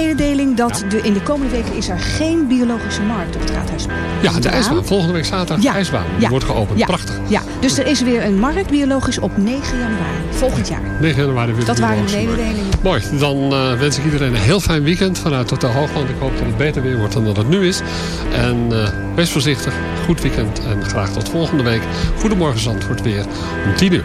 mededeling dat de, in de komende weken is er geen biologische markt op het Raadhuisplein. Ja, de ijsbaan. Volgende week zaterdag de ijsbaan. Die wordt geopend. Prachtig. Ja, dus er is weer een markt biologisch op 9 januari. Volgend jaar. 9 januari weer Dat waren de mededelingen. Mooi. Dan uh, wens ik iedereen een heel fijn weekend vanuit Hotel Hoogland. Ik hoop dat het beter weer wordt dan dat het nu is. En uh, wees voorzichtig. Goed weekend. En graag tot volgende week. Goedemorgen Zandvoort weer om 10 uur.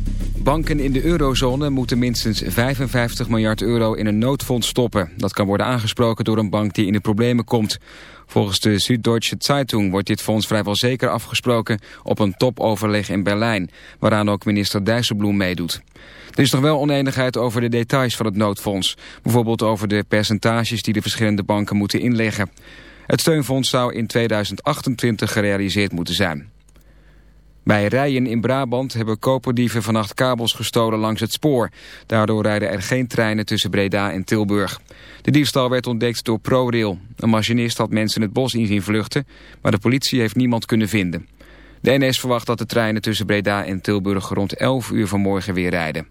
Banken in de eurozone moeten minstens 55 miljard euro in een noodfonds stoppen. Dat kan worden aangesproken door een bank die in de problemen komt. Volgens de Süddeutsche Zeitung wordt dit fonds vrijwel zeker afgesproken op een topoverleg in Berlijn, waaraan ook minister Dijsselbloem meedoet. Er is nog wel oneenigheid over de details van het noodfonds, bijvoorbeeld over de percentages die de verschillende banken moeten inleggen. Het steunfonds zou in 2028 gerealiseerd moeten zijn. Bij Rijen in Brabant hebben koperdieven vannacht kabels gestolen langs het spoor. Daardoor rijden er geen treinen tussen Breda en Tilburg. De diefstal werd ontdekt door ProRail. Een machinist had mensen het bos in zien vluchten, maar de politie heeft niemand kunnen vinden. De NS verwacht dat de treinen tussen Breda en Tilburg rond 11 uur vanmorgen weer rijden.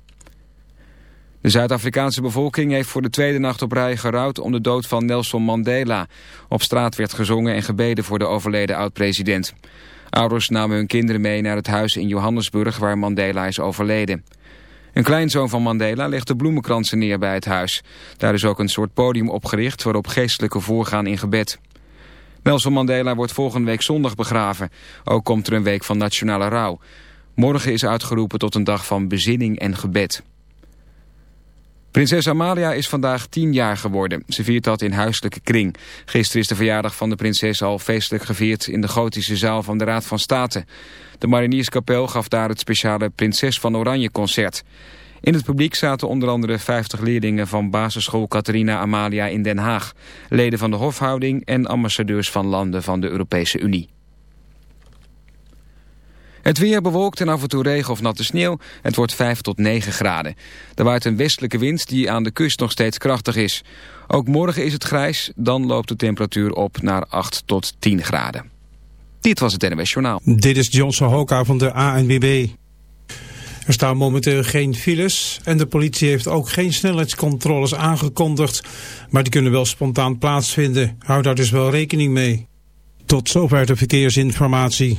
De Zuid-Afrikaanse bevolking heeft voor de tweede nacht op rij gerouwd om de dood van Nelson Mandela. Op straat werd gezongen en gebeden voor de overleden oud-president. Ouders namen hun kinderen mee naar het huis in Johannesburg waar Mandela is overleden. Een kleinzoon van Mandela legde bloemenkransen neer bij het huis. Daar is ook een soort podium opgericht waarop geestelijke voorgaan in gebed. Nelson Mandela wordt volgende week zondag begraven. Ook komt er een week van nationale rouw. Morgen is uitgeroepen tot een dag van bezinning en gebed. Prinses Amalia is vandaag tien jaar geworden. Ze viert dat in huiselijke kring. Gisteren is de verjaardag van de prinses al feestelijk gevierd... in de gotische zaal van de Raad van State. De Marinierskapel gaf daar het speciale Prinses van Oranje concert. In het publiek zaten onder andere 50 leerlingen van basisschool Catharina Amalia in Den Haag. Leden van de hofhouding en ambassadeurs van landen van de Europese Unie. Het weer bewolkt en af en toe regen of natte sneeuw. Het wordt 5 tot 9 graden. Er waait een westelijke wind die aan de kust nog steeds krachtig is. Ook morgen is het grijs, dan loopt de temperatuur op naar 8 tot 10 graden. Dit was het NWS Journaal. Dit is Johnson Hoka van de ANWB. Er staan momenteel geen files en de politie heeft ook geen snelheidscontroles aangekondigd. Maar die kunnen wel spontaan plaatsvinden. Hou daar dus wel rekening mee. Tot zover de verkeersinformatie.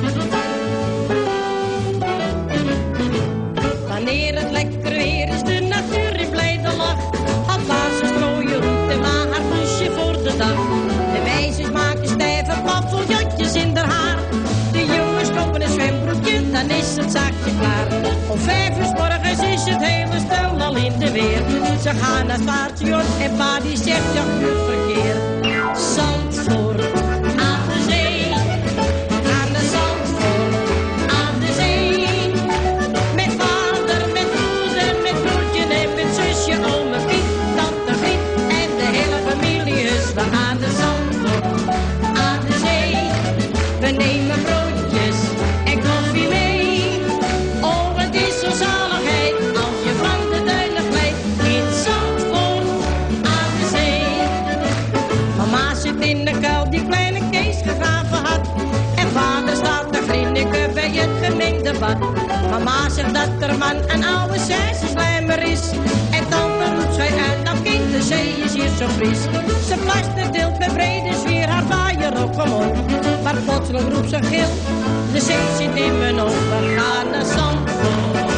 is het zaakje klaar. Om vijf uur morgens is het hele stel al in de weer. Ze gaan naar het station en pa die zegt ja, verkeer. Mama zegt dat er man een oude slijmer is. En tante roept zij uit, nou kind, de zee is hier zo fris. Ze plaster deelt met brede sfeer haar vaaier op omhoog. Maar plotseling roept ze gil, de zee zit in mijn ogen. Gaan naar Zandvoort,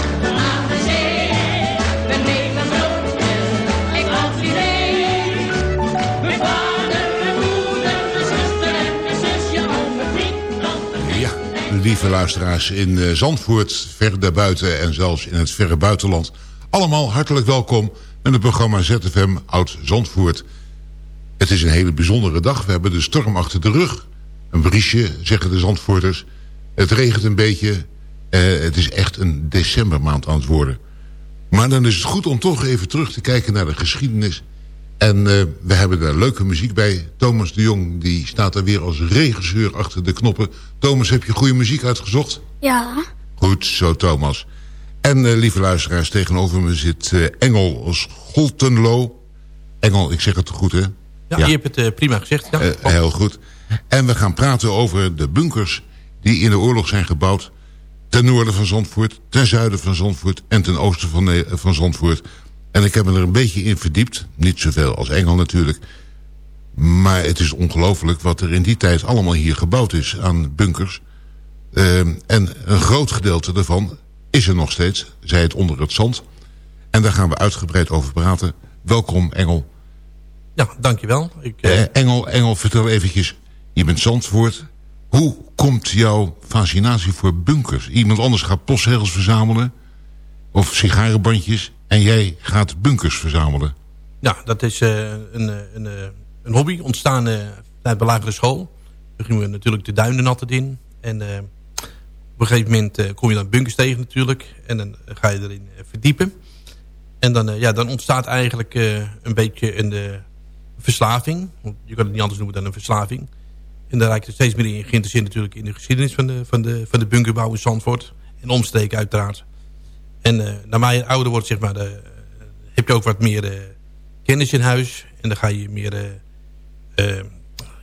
lieve luisteraars in eh, Zandvoort, ver daarbuiten en zelfs in het verre buitenland. Allemaal hartelijk welkom met het programma ZFM Oud Zandvoort. Het is een hele bijzondere dag. We hebben de storm achter de rug. Een briesje, zeggen de Zandvoorters. Het regent een beetje. Eh, het is echt een decembermaand aan het worden. Maar dan is het goed om toch even terug te kijken naar de geschiedenis. En eh, we hebben daar leuke muziek bij. Thomas de Jong die staat er weer als regisseur achter de knoppen. Thomas, heb je goede muziek uitgezocht? Ja. Goed zo, Thomas. En eh, lieve luisteraars, tegenover me zit eh, Engel Scholtenlo. Engel, ik zeg het goed, hè? Ja, je hebt het eh, prima gezegd. Ja. Heel goed. En we gaan praten over de bunkers die in de oorlog zijn gebouwd... ten noorden van Zandvoort, ten zuiden van Zandvoort... en ten oosten van, van Zandvoort. En ik heb me er een beetje in verdiept. Niet zoveel als Engel natuurlijk. Maar het is ongelooflijk wat er in die tijd allemaal hier gebouwd is aan bunkers. Ehm, en een groot gedeelte daarvan is er nog steeds. Zij het onder het zand. En daar gaan we uitgebreid over praten. Welkom Engel. ja, dankjewel. Ik, Eh, Engel, Engel, vertel eventjes. Je bent Zandvoort. Hoe komt jouw fascinatie voor bunkers? Iemand anders gaat postzegels verzamelen. Of sigarenbandjes. En jij gaat bunkers verzamelen. ja, dat is eh, een, eh, een, eh, een hobby ontstaan eh, vanuit de school. Toen gingen we natuurlijk de duinen altijd in. En op een gegeven moment kom je dan bunkers tegen natuurlijk. En dan ga je erin verdiepen. En dan, ja, dan ontstaat eigenlijk een beetje een verslaving. Je kan het niet anders noemen dan een verslaving. En daar raak je steeds meer in geïnteresseerd natuurlijk in de geschiedenis van de, van de, van de bunkerbouw in Zandvoort. En omstreken uiteraard. En eh naarmate je ouder wordt, zeg maar, de, heb je ook wat meer eh, kennis in huis. En dan ga je meer eh, eh,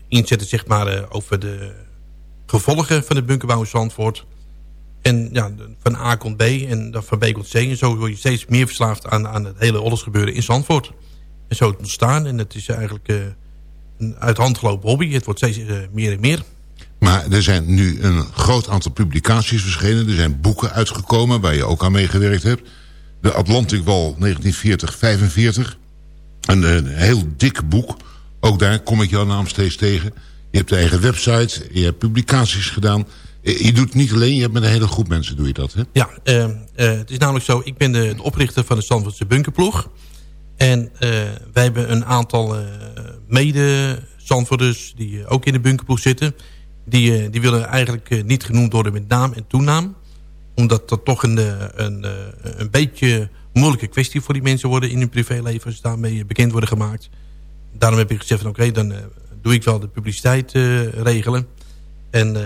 inzetten, zeg maar, eh, over de gevolgen van de bunkerbouw in Zandvoort. En ja, van A komt B en dan van B komt C. En zo word je steeds meer verslaafd aan, aan het hele oorlogsgebeuren in Zandvoort. En zo het ontstaan. En het is eigenlijk eh, een uit hand gelopen hobby. Het wordt steeds eh, meer en meer. Maar er zijn nu een groot aantal publicaties verschenen. Er zijn boeken uitgekomen waar je ook aan meegewerkt hebt. De Atlantic Wall 1940-45. Een, heel dik boek. Ook daar kom ik jouw naam steeds tegen. Je hebt een eigen website. Je hebt publicaties gedaan. Eh, Je doet het niet alleen. Je hebt met een hele groep mensen doe je dat. Hè? Ja, eh, eh, het is namelijk zo. Ik ben de, de oprichter van de Zandvoortse bunkerploeg. En wij hebben een aantal mede-Zandvoerders die ook in de bunkerploeg zitten. Die, die willen eigenlijk niet genoemd worden met naam en toenaam. Omdat dat toch een, een, een beetje moeilijke kwestie voor die mensen worden in hun privéleven. Als daarmee bekend worden gemaakt. Daarom heb ik gezegd van oké, dan doe ik wel de publiciteit regelen. En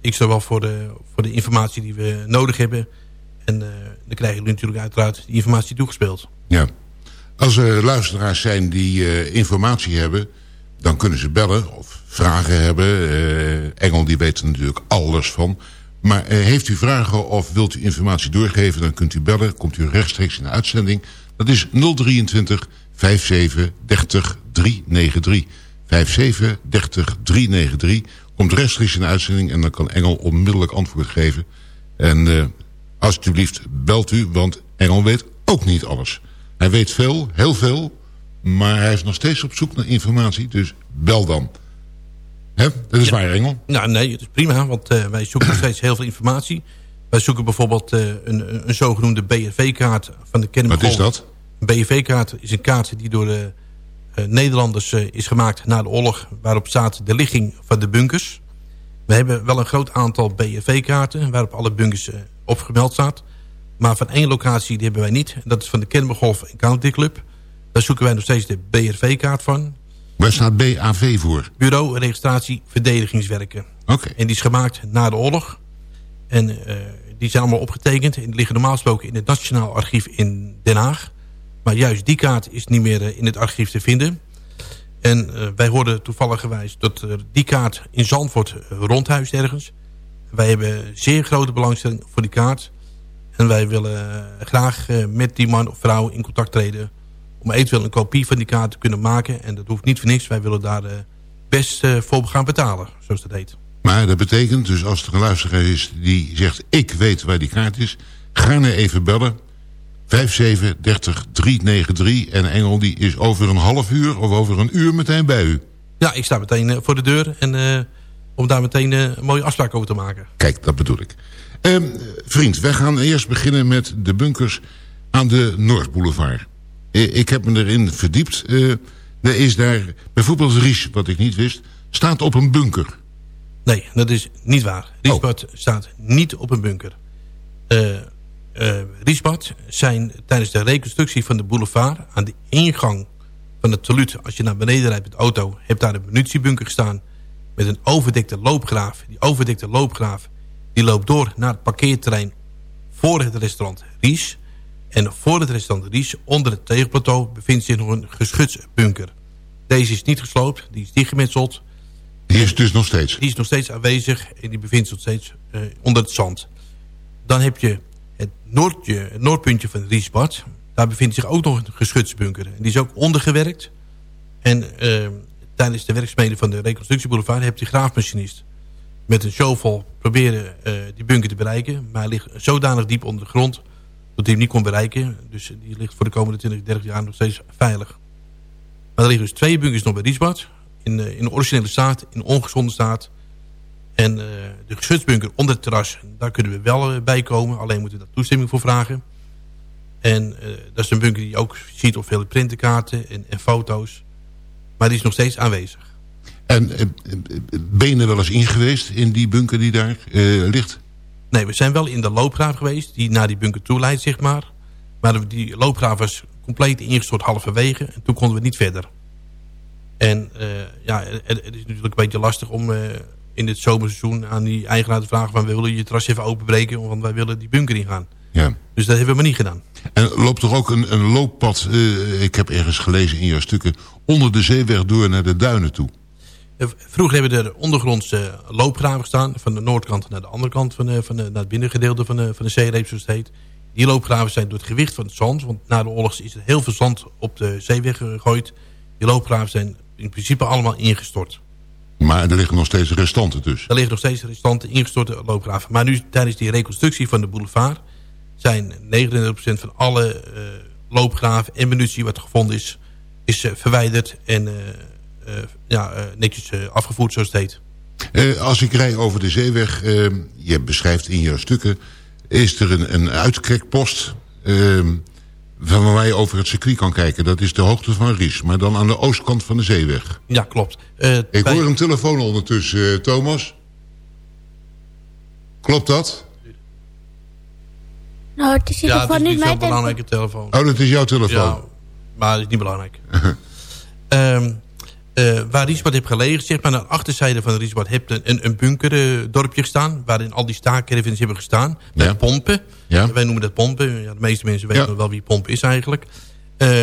ik zal wel voor de, voor de informatie die we nodig hebben. En dan krijgen jullie natuurlijk uiteraard die informatie toegespeeld. Ja. Als er luisteraars zijn die informatie hebben... dan kunnen ze bellen of vragen hebben. Uh, Engel die weet er natuurlijk alles van. Maar uh, heeft u vragen of wilt u informatie doorgeven... dan kunt u bellen, komt u rechtstreeks in de uitzending. Dat is 023 57 30 393. 57 30 393. Komt rechtstreeks in de uitzending en dan kan Engel onmiddellijk antwoord geven. En alsjeblieft belt u, want Engel weet ook niet alles. Hij weet veel, heel veel, maar hij is nog steeds op zoek naar informatie. Dus bel dan. Hè? Dat is ja. waar, Engel. Nou, nee, het is prima, want uh, wij zoeken nog steeds heel veel informatie. Wij zoeken bijvoorbeeld uh, een, een zogenoemde BRV-kaart van de Kennemer Wat is dat? Een BRV-kaart is een kaart die door de uh, Nederlanders is gemaakt na de oorlog... waarop staat de ligging van de bunkers. We hebben wel een groot aantal BRV-kaarten... waarop alle bunkers op gemeld staat... Maar van één locatie die hebben wij niet. Dat is van de Kennemergolf County Club. Daar zoeken wij nog steeds de BRV-kaart van. Waar staat BAV voor? Bureau Registratie Verdedigingswerken. Oké. En die is gemaakt na de oorlog. En uh, die zijn allemaal opgetekend. En die liggen normaal gesproken in het Nationaal Archief in Den Haag. Maar juist die kaart is niet meer uh, in het archief te vinden. En uh, wij hoorden toevallig gewijs dat die kaart in Zandvoort rondhuist ergens. Wij hebben zeer grote belangstelling voor die kaart. En wij willen graag met die man of vrouw in contact treden... om eventueel een kopie van die kaart te kunnen maken. En dat hoeft niet voor niks. Wij willen daar uh, best uh, voor gaan betalen, zoals dat heet. Maar dat betekent dus als er een luisteraar is die zegt... ik weet waar die kaart is, ga naar even bellen... 57 30 393 en Engel die is over een half uur of over een uur meteen bij u. Ja, ik sta meteen voor de deur en om daar meteen een mooie afspraak over te maken. Kijk, dat bedoel ik. Uh, vriend, wij gaan eerst beginnen met de bunkers aan de Noordboulevard. Ik heb me erin verdiept. Uh, er is daar bijvoorbeeld Ries, wat ik niet wist, staat op een bunker. Nee, dat is niet waar. Riesbad oh. staat niet op een bunker. Uh, uh, Riesbad zijn tijdens de reconstructie van de boulevard... aan de ingang van het taluut, als je naar beneden rijdt met de auto... hebt daar een munitiebunker gestaan met een overdekte loopgraaf. Die overdekte loopgraaf die loopt door naar het parkeerterrein voor het restaurant Ries. En voor het restaurant Ries, onder het tegenplateau, bevindt zich nog een geschutsbunker. Deze is niet gesloopt, die is dichtgemetseld. Die is dus nog steeds? Die is nog steeds aanwezig en die bevindt zich nog steeds uh, onder het zand. Dan heb je het, noordje, het noordpuntje van Riesbad. Daar bevindt zich ook nog een geschutsbunker. En die is ook ondergewerkt. En uh, tijdens de werkzaamheden van de reconstructieboulevard heb je graafmachinist met een shovel proberen uh, die bunker te bereiken. Maar hij ligt zodanig diep onder de grond hem niet kon bereiken. Dus die ligt voor de komende 20, 30 jaar nog steeds veilig. Maar er liggen dus twee bunkers nog bij Riesbad. In, uh, in originele staat, in ongezonde staat. En uh, de geschutsbunker onder het terras, daar kunnen we wel bij komen. Alleen moeten we daar toestemming voor vragen. En dat is een bunker die je ook ziet op veel printenkaarten en, en foto's. Maar die is nog steeds aanwezig. En eh, ben je er wel eens in geweest in die bunker die daar ligt? Nee, we zijn wel in de loopgraaf geweest die naar die bunker toe leidt, zeg maar. Maar die loopgraaf was compleet ingestort halverwege en toen konden we niet verder. En uh, ja, het, het, is natuurlijk een beetje lastig om uh, in dit zomerseizoen aan die eigenaar te vragen van we willen je terras even openbreken, want wij willen die bunker ingaan. Ja. Dus dat hebben we maar niet gedaan. En loopt toch ook een, een looppad, uh, ik heb ergens gelezen in jouw stukken, onder de zeeweg door naar de duinen toe? Vroeger hebben er ondergrondse loopgraven gestaan. Van de noordkant naar de andere kant van, de, van de, naar het binnengedeelte van de, van de zeereep zoals het heet. Die loopgraven zijn door het gewicht van het zand. Want na de oorlog is er heel veel zand op de zeeweg gegooid. Die loopgraven zijn in principe allemaal ingestort. Maar er liggen nog steeds restanten dus? Er liggen nog steeds restanten ingestorte loopgraven. Maar nu tijdens die reconstructie van de boulevard... zijn 39% van alle uh, loopgraven en munitie wat gevonden is... is uh, verwijderd en... Uh, ja, uh, netjes uh, afgevoerd zoals het heet. als ik rij over de zeeweg, je beschrijft in jouw stukken... is er een, een uitkijkpost van waar je over het circuit kan kijken. Dat is de hoogte van Ries, maar dan aan de oostkant van de zeeweg. Ja, klopt. Uh, Ik hoor een telefoon ondertussen, uh, Thomas. Klopt dat? Nou, het is in ieder geval niet, niet mijn mijn belangrijke telefoon. Oh, dat is jouw telefoon? Ja, maar dat is niet belangrijk. um, uh, waar Riesbad heeft gelegen, zeg maar, aan de achterzijde van Riesbad... heb je een, een bunkerdorpje gestaan... waarin al die staakcaravans hebben gestaan. Met Ja. pompen. Ja. Wij noemen dat pompen. Ja, de meeste mensen weten wel wie pomp is eigenlijk. Uh,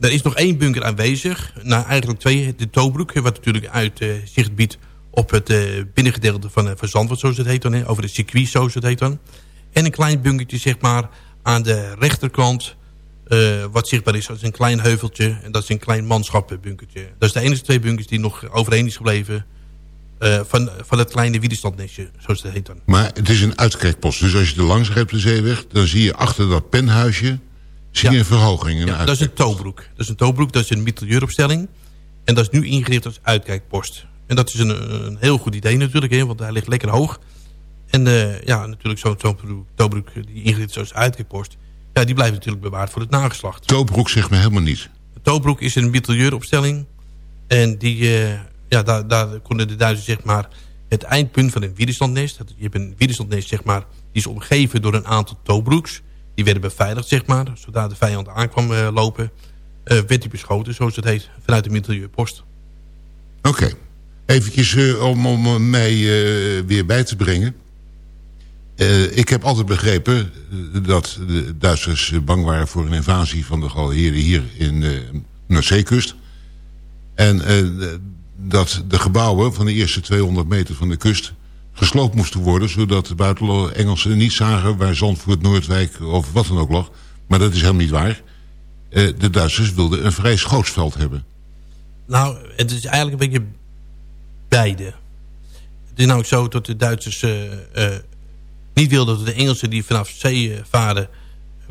er is nog één bunker aanwezig. Nou, eigenlijk twee. De Tobruk, wat natuurlijk uit uh, zicht biedt... op het binnengedeelte van, van Zandvoort, zoals het heet dan. Hè? Over het circuit, zoals het heet dan. En een klein bunkertje, zeg maar, aan de rechterkant... Uh, wat zichtbaar is als een klein heuveltje. En dat is een klein manschapbunkertje. Dat is de enige twee bunkers die nog overeen is gebleven... Uh, van, van het kleine widerstandnestje, zoals het heet dan. Maar het is een uitkijkpost. Dus als je er langs rijdt op de zeeweg... dan zie je achter dat penhuisje zie je Ja. een verhoging. Een Ja, dat is een toobroek. Dat is een toobroek, dat is een mitrailleuropstelling. En dat is nu ingericht als uitkijkpost. En dat is een, een heel goed idee natuurlijk, hè, want hij ligt lekker hoog. En uh, ja, natuurlijk zo'n zo toobroek die ingericht is als uitkijkpost... ja, die blijft natuurlijk bewaard voor het nageslacht. Toobroek zegt me helemaal niet. Toobroek is een mitrailleuropstelling. En die, uh, ja, daar, daar konden de Duitsers zeg maar het eindpunt van een widerstandnest. Je hebt een widerstandnest zeg maar, die is omgeven door een aantal toobroeks. Die werden beveiligd zeg maar. Zodra de vijand aankwam uh, lopen, uh, werd die beschoten zoals het heet vanuit de mitrailleurpost. Oké. Okay. Eventjes om, om mij weer bij te brengen. Uh, ik heb altijd begrepen dat de Duitsers bang waren voor een invasie van de Galheren hier in de Noordzeekust. En uh, dat de gebouwen van de eerste 200 meter van de kust gesloopt moesten worden... zodat de buitenlandse Engelsen niet zagen waar Zandvoort, Noordwijk of wat dan ook lag. Maar dat is helemaal niet waar. De Duitsers wilden een vrij schootsveld hebben. Nou, het is eigenlijk een beetje beide. Het is nou zo dat de Duitsers niet wilden dat de Engelsen die vanaf zee varen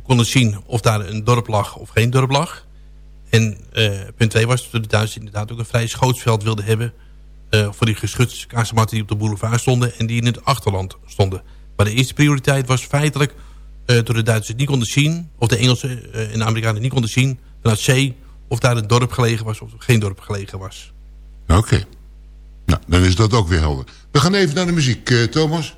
konden zien of daar een dorp lag of geen dorp lag. En uh, punt 2 was dat de Duitsers inderdaad ook een vrij schootsveld wilden hebben voor die geschutskazematten die op de boulevard stonden en die in het achterland stonden. Maar de eerste prioriteit was feitelijk door de Duitsers niet konden zien, of de Engelsen en de Amerikanen niet konden zien vanuit zee of daar een dorp gelegen was of geen dorp gelegen was. Oké. Nou, dan is dat ook weer helder. We gaan even naar de muziek, Thomas.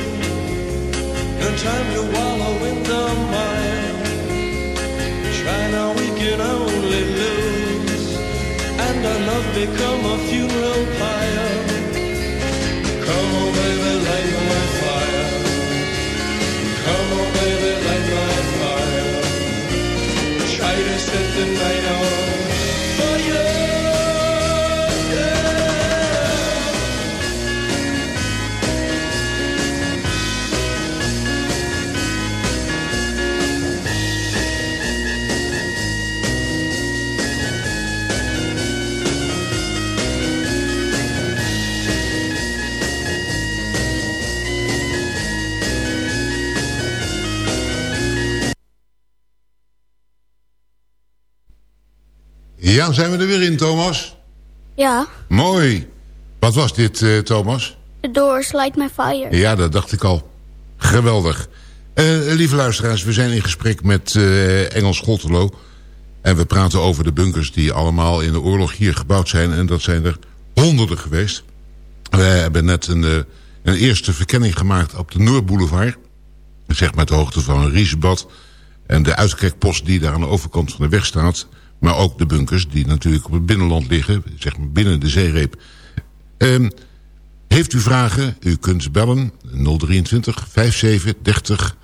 Time to wallow in the mire. Try now, we can only lose. And our love become a funeral pyre. Come on, baby, light my fire. Come on, baby, light my fire. Try to set the night on Ja, zijn we er weer in, Thomas? Ja, Mooi. Wat was dit, uh, Thomas? The Doors, Light My Fire. Ja, dat dacht ik al. Geweldig. Uh, lieve luisteraars, we zijn in gesprek met uh, Engels Schotterlo. En we praten over de bunkers die allemaal in de oorlog hier gebouwd zijn. En dat zijn er honderden geweest. We hebben net een, een eerste verkenning gemaakt op de Noordboulevard. Zeg maar de hoogte van een Riesebad. En de uitkijkpost die daar aan de overkant van de weg staat... Maar ook de bunkers die natuurlijk op het binnenland liggen. Zeg maar binnen de zeereep. Um, heeft u vragen? U kunt bellen 023 57 30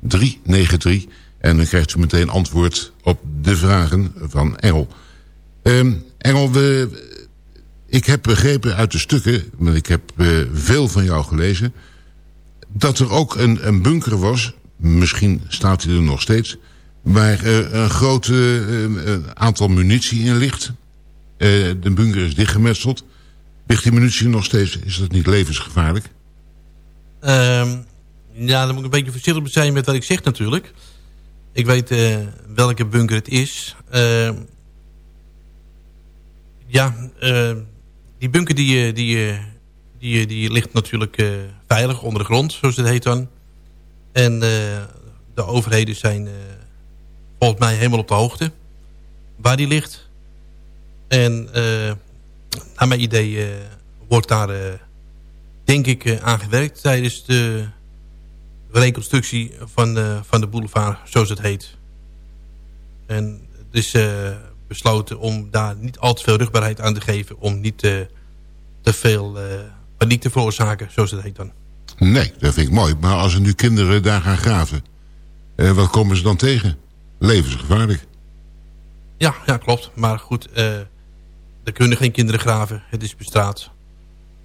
393. En dan krijgt u meteen antwoord op de vragen van Engel. Um, Engel, ik heb begrepen uit de stukken, want ik heb eh, veel van jou gelezen... dat er ook een, een bunker was, misschien staat hij er nog steeds... waar eh, een groot aantal munitie in ligt. de bunker is dichtgemetseld. Ligt die munitie nog steeds? Is dat niet levensgevaarlijk? Ehm, ja, dan moet ik een beetje voorzichtig zijn met wat ik zeg natuurlijk. Ik weet welke bunker het is. Ehm, ja, uh, die bunker die, eh, die, eh, die, die ligt natuurlijk veilig onder de grond, zoals het heet dan. En de overheden zijn volgens mij helemaal op de hoogte waar die ligt. En naar mijn idee wordt daar denk ik aan gewerkt tijdens de reconstructie van, van de boulevard, zoals het heet. En dus besloten om daar niet al te veel rugbaarheid aan te geven... om niet te, te veel uh, paniek te veroorzaken, zoals het heet dan. Nee, dat vind ik mooi. Maar als er nu kinderen daar gaan graven... Eh, wat komen ze dan tegen? Levensgevaarlijk. Ja, ja klopt. Maar goed, uh, er kunnen geen kinderen graven. Het is bestraat.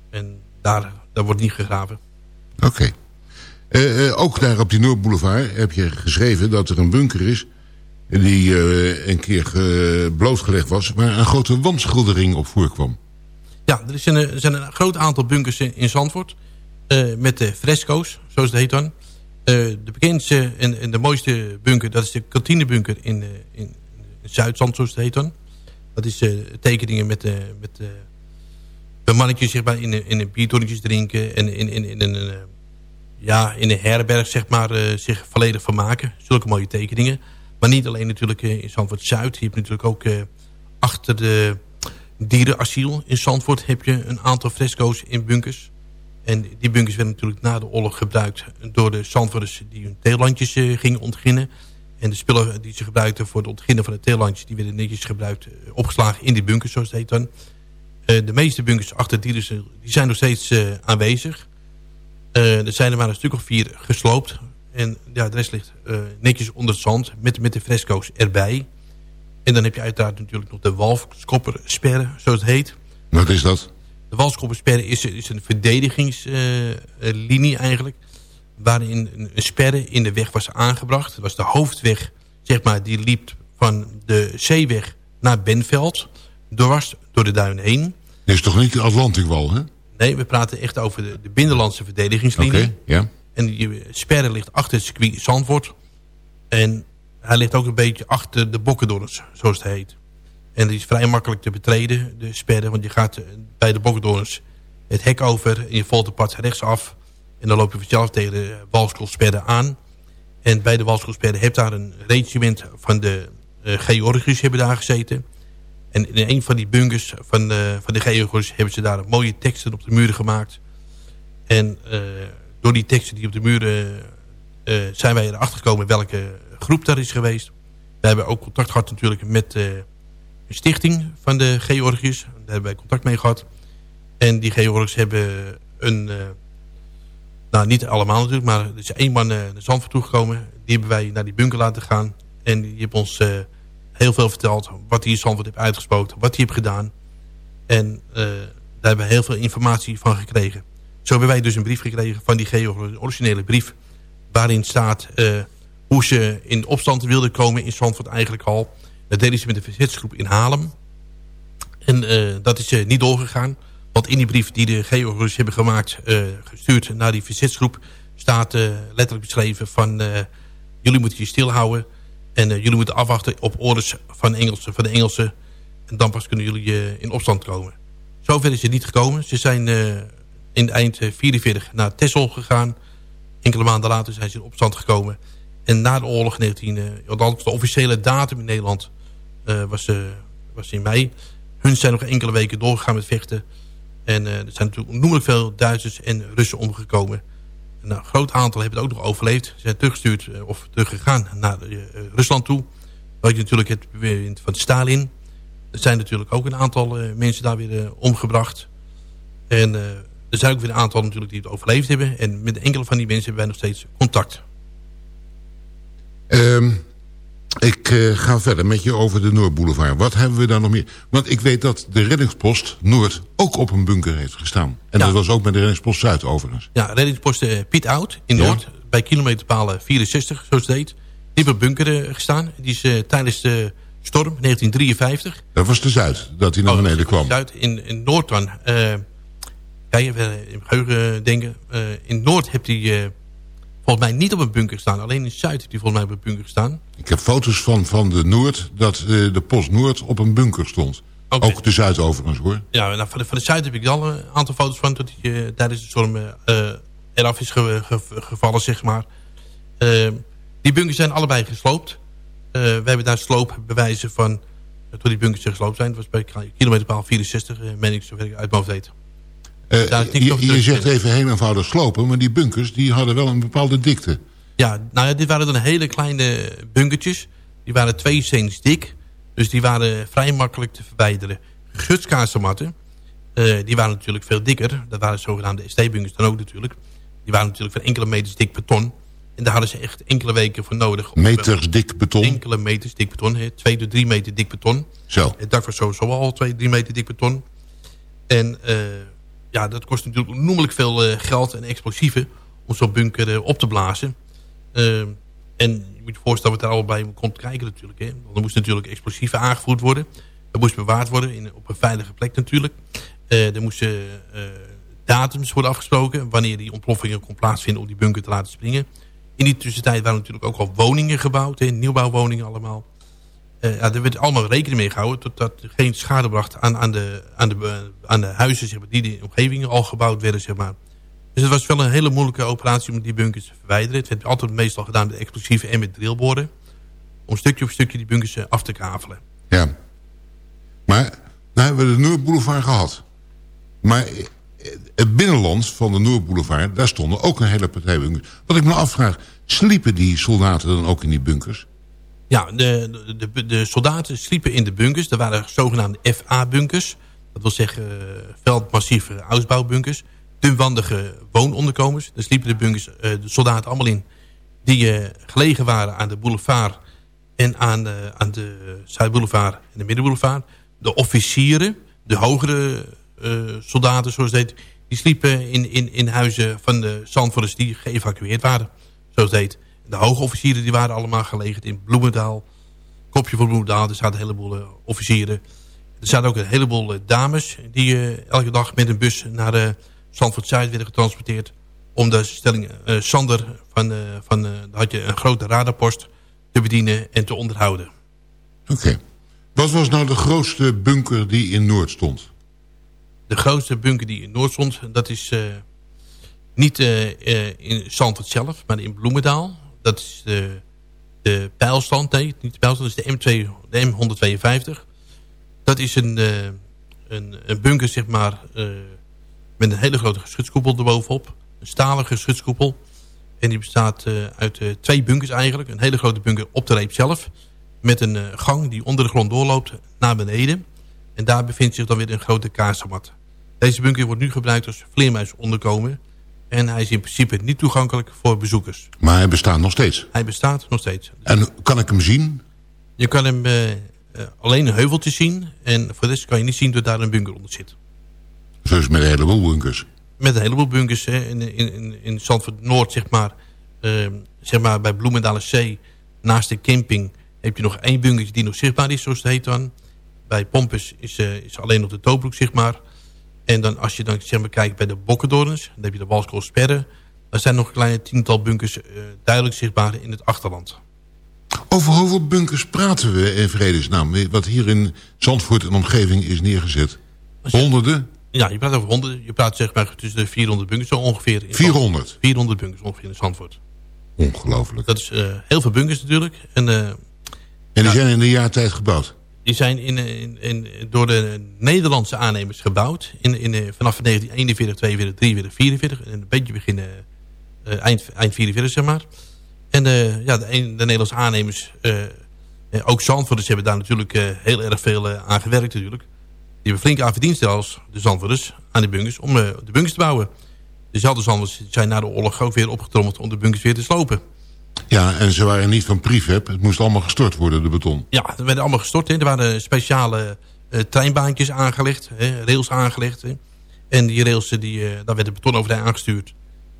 En daar, daar wordt niet gegraven. Oké. ook daar op die Noordboulevard heb je geschreven dat er een bunker is die uh, een keer blootgelegd was... waar een grote wandschildering op voorkwam. Ja, er, is een, er zijn een groot aantal bunkers in, in Zandvoort... Met de fresco's, zoals het heet dan. De bekendste en, de mooiste bunker... dat is de kantinebunker in, in, in Zuid-Zand, zoals heet dan. Dat is tekeningen met, met de mannetjes zeg maar, in, in biertonnetjes drinken... en in, in, in, een, ja, in een herberg zeg maar, zich volledig vermaken. Zulke mooie tekeningen... Maar niet alleen natuurlijk eh, in Zandvoort-Zuid. Je hebt natuurlijk ook achter de dierenasiel in Zandvoort... heb je een aantal fresco's in bunkers. En die bunkers werden natuurlijk na de oorlog gebruikt... door de Zandvoorters die hun theelandjes uh, gingen ontginnen. En de spullen die ze gebruikten voor het ontginnen van de theelandjes... die werden netjes gebruikt, opgeslagen in die bunkers, zoals het heet dan. de meeste bunkers achter dierenasiel die zijn nog steeds aanwezig. er zijn er maar een stuk of vier gesloopt en ja, de rest ligt netjes onder het zand met, met de fresco's erbij. En dan heb je uiteraard natuurlijk nog de walskoppersperre, zoals het heet. Wat is dat? De walskoppersperre is, is een verdedigingslinie uh, eigenlijk. Waarin een, een sperre in de weg was aangebracht. Dat was de hoofdweg, zeg maar, die liep van de zeeweg naar Benveld. Dwars door de duinen heen. Dit is toch niet de Atlantikwal, hè? Nee, we praten echt over de, de binnenlandse verdedigingslinie. Oké, ja. En die sperre ligt achter het circuit Zandvoort. En hij ligt ook een beetje achter de Bokkendorens, zoals het heet. En die is vrij makkelijk te betreden, de sperre. Want je gaat eh, bij de Bokkendorens het hek over en je volgt de pad rechtsaf. En dan loop je vanzelf tegen de Walschoolsperre aan. En bij de Walschoolsperre heeft daar een regiment van de uh, hebben daar gezeten. En in een van die bunkers van de, van de Georgiërs hebben ze daar mooie teksten op de muren gemaakt. En door die teksten die op de muren zijn wij erachter gekomen welke groep daar is geweest. We hebben ook contact gehad natuurlijk met een stichting van de Georgiërs. Daar hebben wij contact mee gehad. En die Georgiërs hebben een... Uh, nou, niet allemaal natuurlijk, maar er is één man naar Zandvoort toegekomen. Die hebben wij naar die bunker laten gaan. En die heeft ons heel veel verteld wat hij in Zandvoort heeft uitgesproken. Wat hij heeft gedaan. En daar hebben we heel veel informatie van gekregen. Zo hebben wij dus een brief gekregen van die Geo, een originele brief... waarin staat hoe ze in opstand wilden komen in Zandvoort eigenlijk al. Dat deden ze met de verzetsgroep in Haarlem. En uh, dat is uh, niet doorgegaan. Want in die brief die de Georgers hebben gemaakt, gestuurd naar die verzetsgroep... staat letterlijk beschreven van... jullie moeten je stilhouden... en jullie moeten afwachten op orders van, Engelsen, van de Engelsen... en dan pas kunnen jullie in opstand komen. Zover is het niet gekomen. Ze zijn in eind 44 naar Texel gegaan. Enkele maanden later zijn ze in opstand gekomen. En na de oorlog, 19, uh, althans de officiële datum in Nederland, was, uh, was in mei. Hun zijn nog enkele weken doorgegaan met vechten. En er zijn natuurlijk onnoemelijk veel Duitsers en Russen omgekomen. En een groot aantal hebben het ook nog overleefd. Ze zijn teruggestuurd of teruggegaan naar Rusland toe. Je natuurlijk het bewind van Stalin. Er zijn natuurlijk ook een aantal mensen daar weer omgebracht. En er zijn ook weer een aantal natuurlijk die het overleefd hebben. En met enkele van die mensen hebben wij nog steeds contact. Um, Ik eh, ga verder met je over de Noordboulevard. Wat hebben we daar nog meer? Want ik weet dat de reddingspost Noord ook op een bunker heeft gestaan. En Ja. dat was ook met de reddingspost Zuid overigens. Ja, reddingspost eh, Piet Oud in Ja. Noord. Bij kilometerpalen 64, zoals het heet. Die heeft bunker eh, gestaan. Die is tijdens de storm 1953. Dat was de Zuid, dat hij naar Oh, beneden kwam. Zuid in, in Noord dan. even in mijn geheugen denken. In Noord heeft hij volgens mij niet op een bunker gestaan. Alleen in Zuid heeft hij volgens mij op een bunker gestaan. Ik heb foto's van, van de Noord, dat eh, de post Noord op een bunker stond. Ook de Zuid overigens hoor. Ja, nou, van, de, van de Zuid heb ik al een aantal foto's van... dat hij eh, tijdens de storm eh, eraf is ge- ge- gevallen, zeg maar. Eh, die bunkers zijn allebei gesloopt. We hebben daar sloopbewijzen van... toen die bunkers gesloopt zijn. Dat was bij kilometerpaal 64, eh meen ik zover ik uit mijn hoofd weet. Niks je, je zegt even heel eenvoudig slopen, maar die bunkers die hadden wel een bepaalde dikte. Ja, nou ja, dit waren dan hele kleine bunkertjes. Die waren twee cents dik. Dus die waren vrij makkelijk te verwijderen. Gutskaarsematten, eh die waren natuurlijk veel dikker. Dat waren zogenaamde ST-bunkers dan ook natuurlijk. Die waren natuurlijk van enkele meters dik beton. En daar hadden ze echt enkele weken voor nodig. Meters dik beton. Enkele meters dik beton. hè. Twee tot drie meter dik beton. Zo. Het dak was sowieso al twee, drie meter dik beton. En eh, ja, dat kost natuurlijk onnoemelijk veel eh, geld en explosieven... om zo'n bunker eh, op te blazen. Eh, en je moet je voorstellen wat daar allebei komt kijken natuurlijk. Hè? Want er moest natuurlijk explosieven aangevoerd worden. Dat moest bewaard worden in, op een veilige plek natuurlijk. Er moesten datums worden afgesproken... wanneer die ontploffingen kon plaatsvinden om die bunker te laten springen. In die tussentijd waren natuurlijk ook al woningen gebouwd. Hè? Nieuwbouwwoningen allemaal. Eh, ja, er werd allemaal rekening mee gehouden... totdat er geen schade bracht aan, aan, de, aan, de, aan de huizen zeg maar, die in de omgeving al gebouwd werden. Zeg maar. Dus het was wel een hele moeilijke operatie om die bunkers te verwijderen. Het werd altijd meestal gedaan met explosieven en met drillboren. Om stukje op stukje die bunkers eh, af te kavelen. Ja. Maar nou hebben we de Noordboulevard gehad. Maar eh, het binnenland van de Noordboulevard, daar stonden ook een hele partij bunkers. Wat ik me afvraag, sliepen die soldaten dan ook in die bunkers? Ja, de, de, de, soldaten sliepen in de bunkers. Er waren zogenaamde FA-bunkers. Dat wil zeggen eh, veldmassieve uitbouwbunkers. Dunwandige woononderkomens. Daar sliepen de, bunkers, eh, de soldaten allemaal in. Die eh, gelegen waren aan de boulevard en aan de, aan de Zuidboulevard en de Middenboulevard. De officieren, de hogere soldaten zoals het heet... die sliepen in, in, in huizen van de Zandvoorters die geëvacueerd waren. Zoals het heet. De hoge officieren die waren allemaal gelegen in Bloemendaal. Kopje van Bloemendaal, er zaten een heleboel eh, officieren. Er zaten ook een heleboel eh, dames die eh, elke dag met een bus naar de Zandvoort Zuid werden getransporteerd. Om de stelling Sander van, van had je een grote radarpost te bedienen en te onderhouden. Oké. Wat was nou de grootste bunker die in Noord stond? De grootste bunker die in Noord stond, dat is niet in Zandvoort zelf, maar in Bloemendaal. Dat is de, de pijlstand, nee, niet de pijlstand, dat is de, M2, de M152. Dat is een, eh, een, een bunker, zeg maar, eh, met een hele grote geschutskoepel erbovenop. Een stalen geschutskoepel. En die bestaat eh, uit twee bunkers eigenlijk. Een hele grote bunker op de reep zelf. Met een gang die onder de grond doorloopt naar beneden. En daar bevindt zich dan weer een grote kaarsenmat. Deze bunker wordt nu gebruikt als vleermuisonderkomen. En hij is in principe niet toegankelijk voor bezoekers. Maar hij bestaat nog steeds. Hij bestaat nog steeds. En kan ik hem zien? Je kan hem eh, eh, alleen een heuveltje zien. En voor de rest kan je niet zien dat daar een bunker onder zit. Zoals met een heleboel bunkers. Met een heleboel bunkers hè, in, in, in, in Zandvoort Noord, zeg maar. eh, zeg maar bij Bloemendalen Zee, naast de camping... heb je nog één bunkertje die nog zichtbaar is, zoals het heet dan. Bij Pompus is, eh, is alleen nog de Toobroek zichtbaar. En dan als je dan zeg maar, kijkt bij de Bokkendorens... dan heb je de Walskoolsperre. Daar zijn nog een kleine tiental bunkers eh, duidelijk zichtbaar in het achterland. Over hoeveel bunkers praten we in vredesnaam? Wat hier in Zandvoort en omgeving is neergezet? Honderden? Ja, je praat over honderden. Je praat zeg maar tussen de 400 bunkers zo ongeveer. in 400? Zandvoort. 400 bunkers ongeveer in Zandvoort. Ongelooflijk. Dat is eh, heel veel bunkers natuurlijk. En, eh, En die zijn in de jaartijd gebouwd? Die zijn in, in, in, door de Nederlandse aannemers gebouwd. In, in, eh, vanaf 1941, 42, 43, 44. En een beetje begin eh, eh, eind, eind 44 zeg maar. En eh, ja, de, Nederlandse aannemers, eh, ook Zandvoorters hebben daar natuurlijk heel erg veel aan gewerkt natuurlijk. Die hebben flink aan verdiend zelfs, de Zandvoorters, aan de bunkers, om de bunkers te bouwen. Dezelfde Zandvoorters zijn na de oorlog ook weer opgetrommeld om de bunkers weer te slopen. Ja, en ze waren niet van prefab. Het moest allemaal gestort worden, de beton. Ja, er werden allemaal gestort. Hè. Er waren speciale uh, treinbaantjes aangelegd, hè, rails aangelegd. Hè. En die rails, die, uh, daar werd de beton over aangestuurd.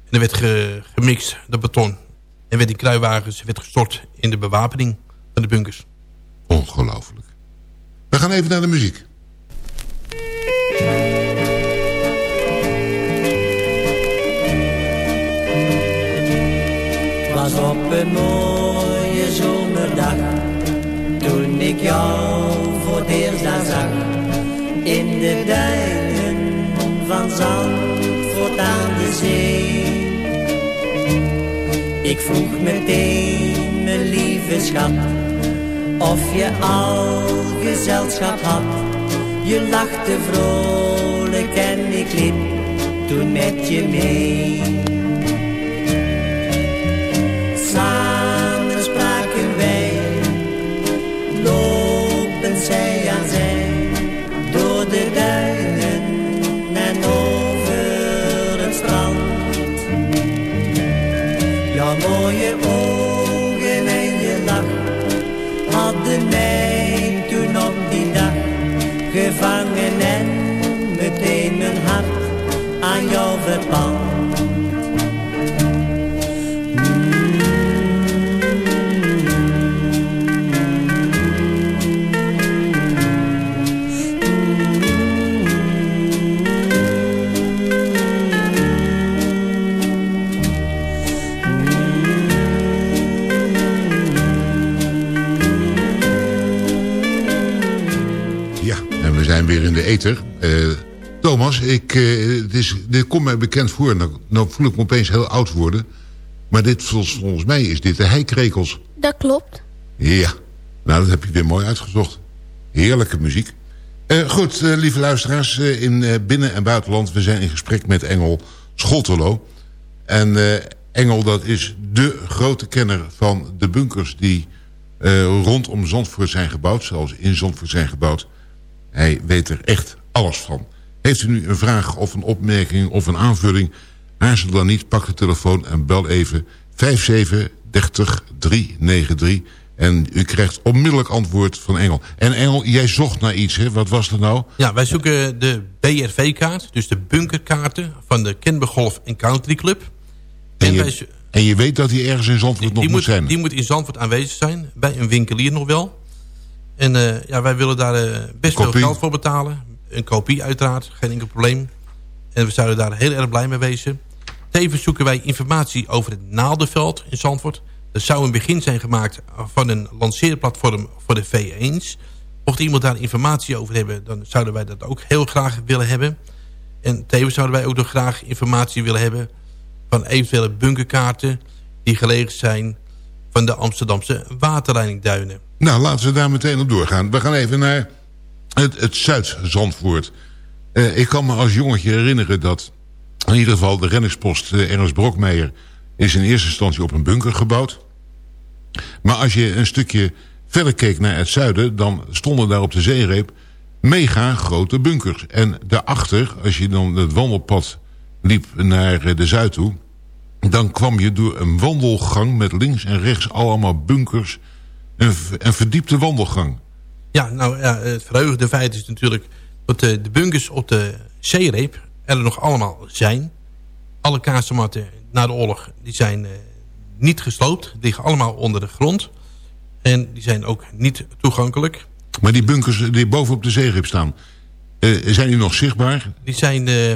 En er werd ge, gemixt, dat beton. En werd die kruiwagens werd gestort in de bewapening van de bunkers. Ongelooflijk. We gaan even naar de muziek. Op een mooie zomerdag. Toen ik jou voor het eerst zag In de duinen van Zandvoort aan de zee. Ik vroeg meteen, mijn lieve schat Of je al gezelschap had. Je lachte vrolijk en ik liep toen met je mee lopen zij aan weer in de ether. Uh, Thomas, ik, uh, het is, dit komt mij bekend voor. Nou, nou voel ik me opeens heel oud worden. Maar dit, volgens mij is dit de heikrekels. Dat klopt. Ja, nou dat heb je weer mooi uitgezocht. Heerlijke muziek. Uh, goed, lieve luisteraars, in binnen- en buitenland... we zijn in gesprek met Engel Scholterlo. En Engel, dat is de grote kenner van de bunkers... die rondom Zandvoort zijn gebouwd, zoals in Zandvoort zijn gebouwd... Hij weet er echt alles van. Heeft u nu een vraag of een opmerking of een aanvulling... aarzel dan niet, pak de telefoon en bel even 57 30 393... En u krijgt onmiddellijk antwoord van Engel. En Engel, jij zocht naar iets, hè? Wat was er nou? Ja, wij zoeken de BRV-kaart, dus de bunkerkaarten... van de Kenber Golf Country Club. En, en, je, en, je, weet dat die ergens in Zandvoort die, nog die moet zijn? Die moet in Zandvoort aanwezig zijn, bij een winkelier nog wel. En uh, ja, wij willen daar uh, best veel geld voor betalen. Een kopie uiteraard, geen enkel probleem. En we zouden daar heel erg blij mee wezen. Tevens zoeken wij informatie over het naaldenveld in Zandvoort. Er zou een begin zijn gemaakt van een lanceerplatform voor de V1's. Mocht iemand daar informatie over hebben, dan zouden wij dat ook heel graag willen hebben. En tevens zouden wij ook nog graag informatie willen hebben... van eventuele bunkerkaarten die gelegen zijn van de Amsterdamse waterleidingduinen. Nou, laten we daar meteen op doorgaan. We gaan even naar het, het Zuid-Zandvoort. Uh, ik kan me als jongetje herinneren dat... in ieder geval de reddingspost uh, Ernst Brokmeijer... is in eerste instantie op een bunker gebouwd. Maar als je een stukje verder keek naar het zuiden... dan stonden daar op de zeereep mega grote bunkers. En daarachter, als je dan het wandelpad liep naar de zuid toe... dan kwam je door een wandelgang met links en rechts allemaal bunkers een, een verdiepte wandelgang. Ja, nou ja, het verheugende feit is natuurlijk dat de, de bunkers op de zeereep er nog allemaal zijn. Alle kazematten na de oorlog die zijn uh, niet gesloopt. Die liggen allemaal onder de grond. En die zijn ook niet toegankelijk. Maar die bunkers die bovenop de zeereep staan, uh, zijn die nog zichtbaar? Die zijn, uh,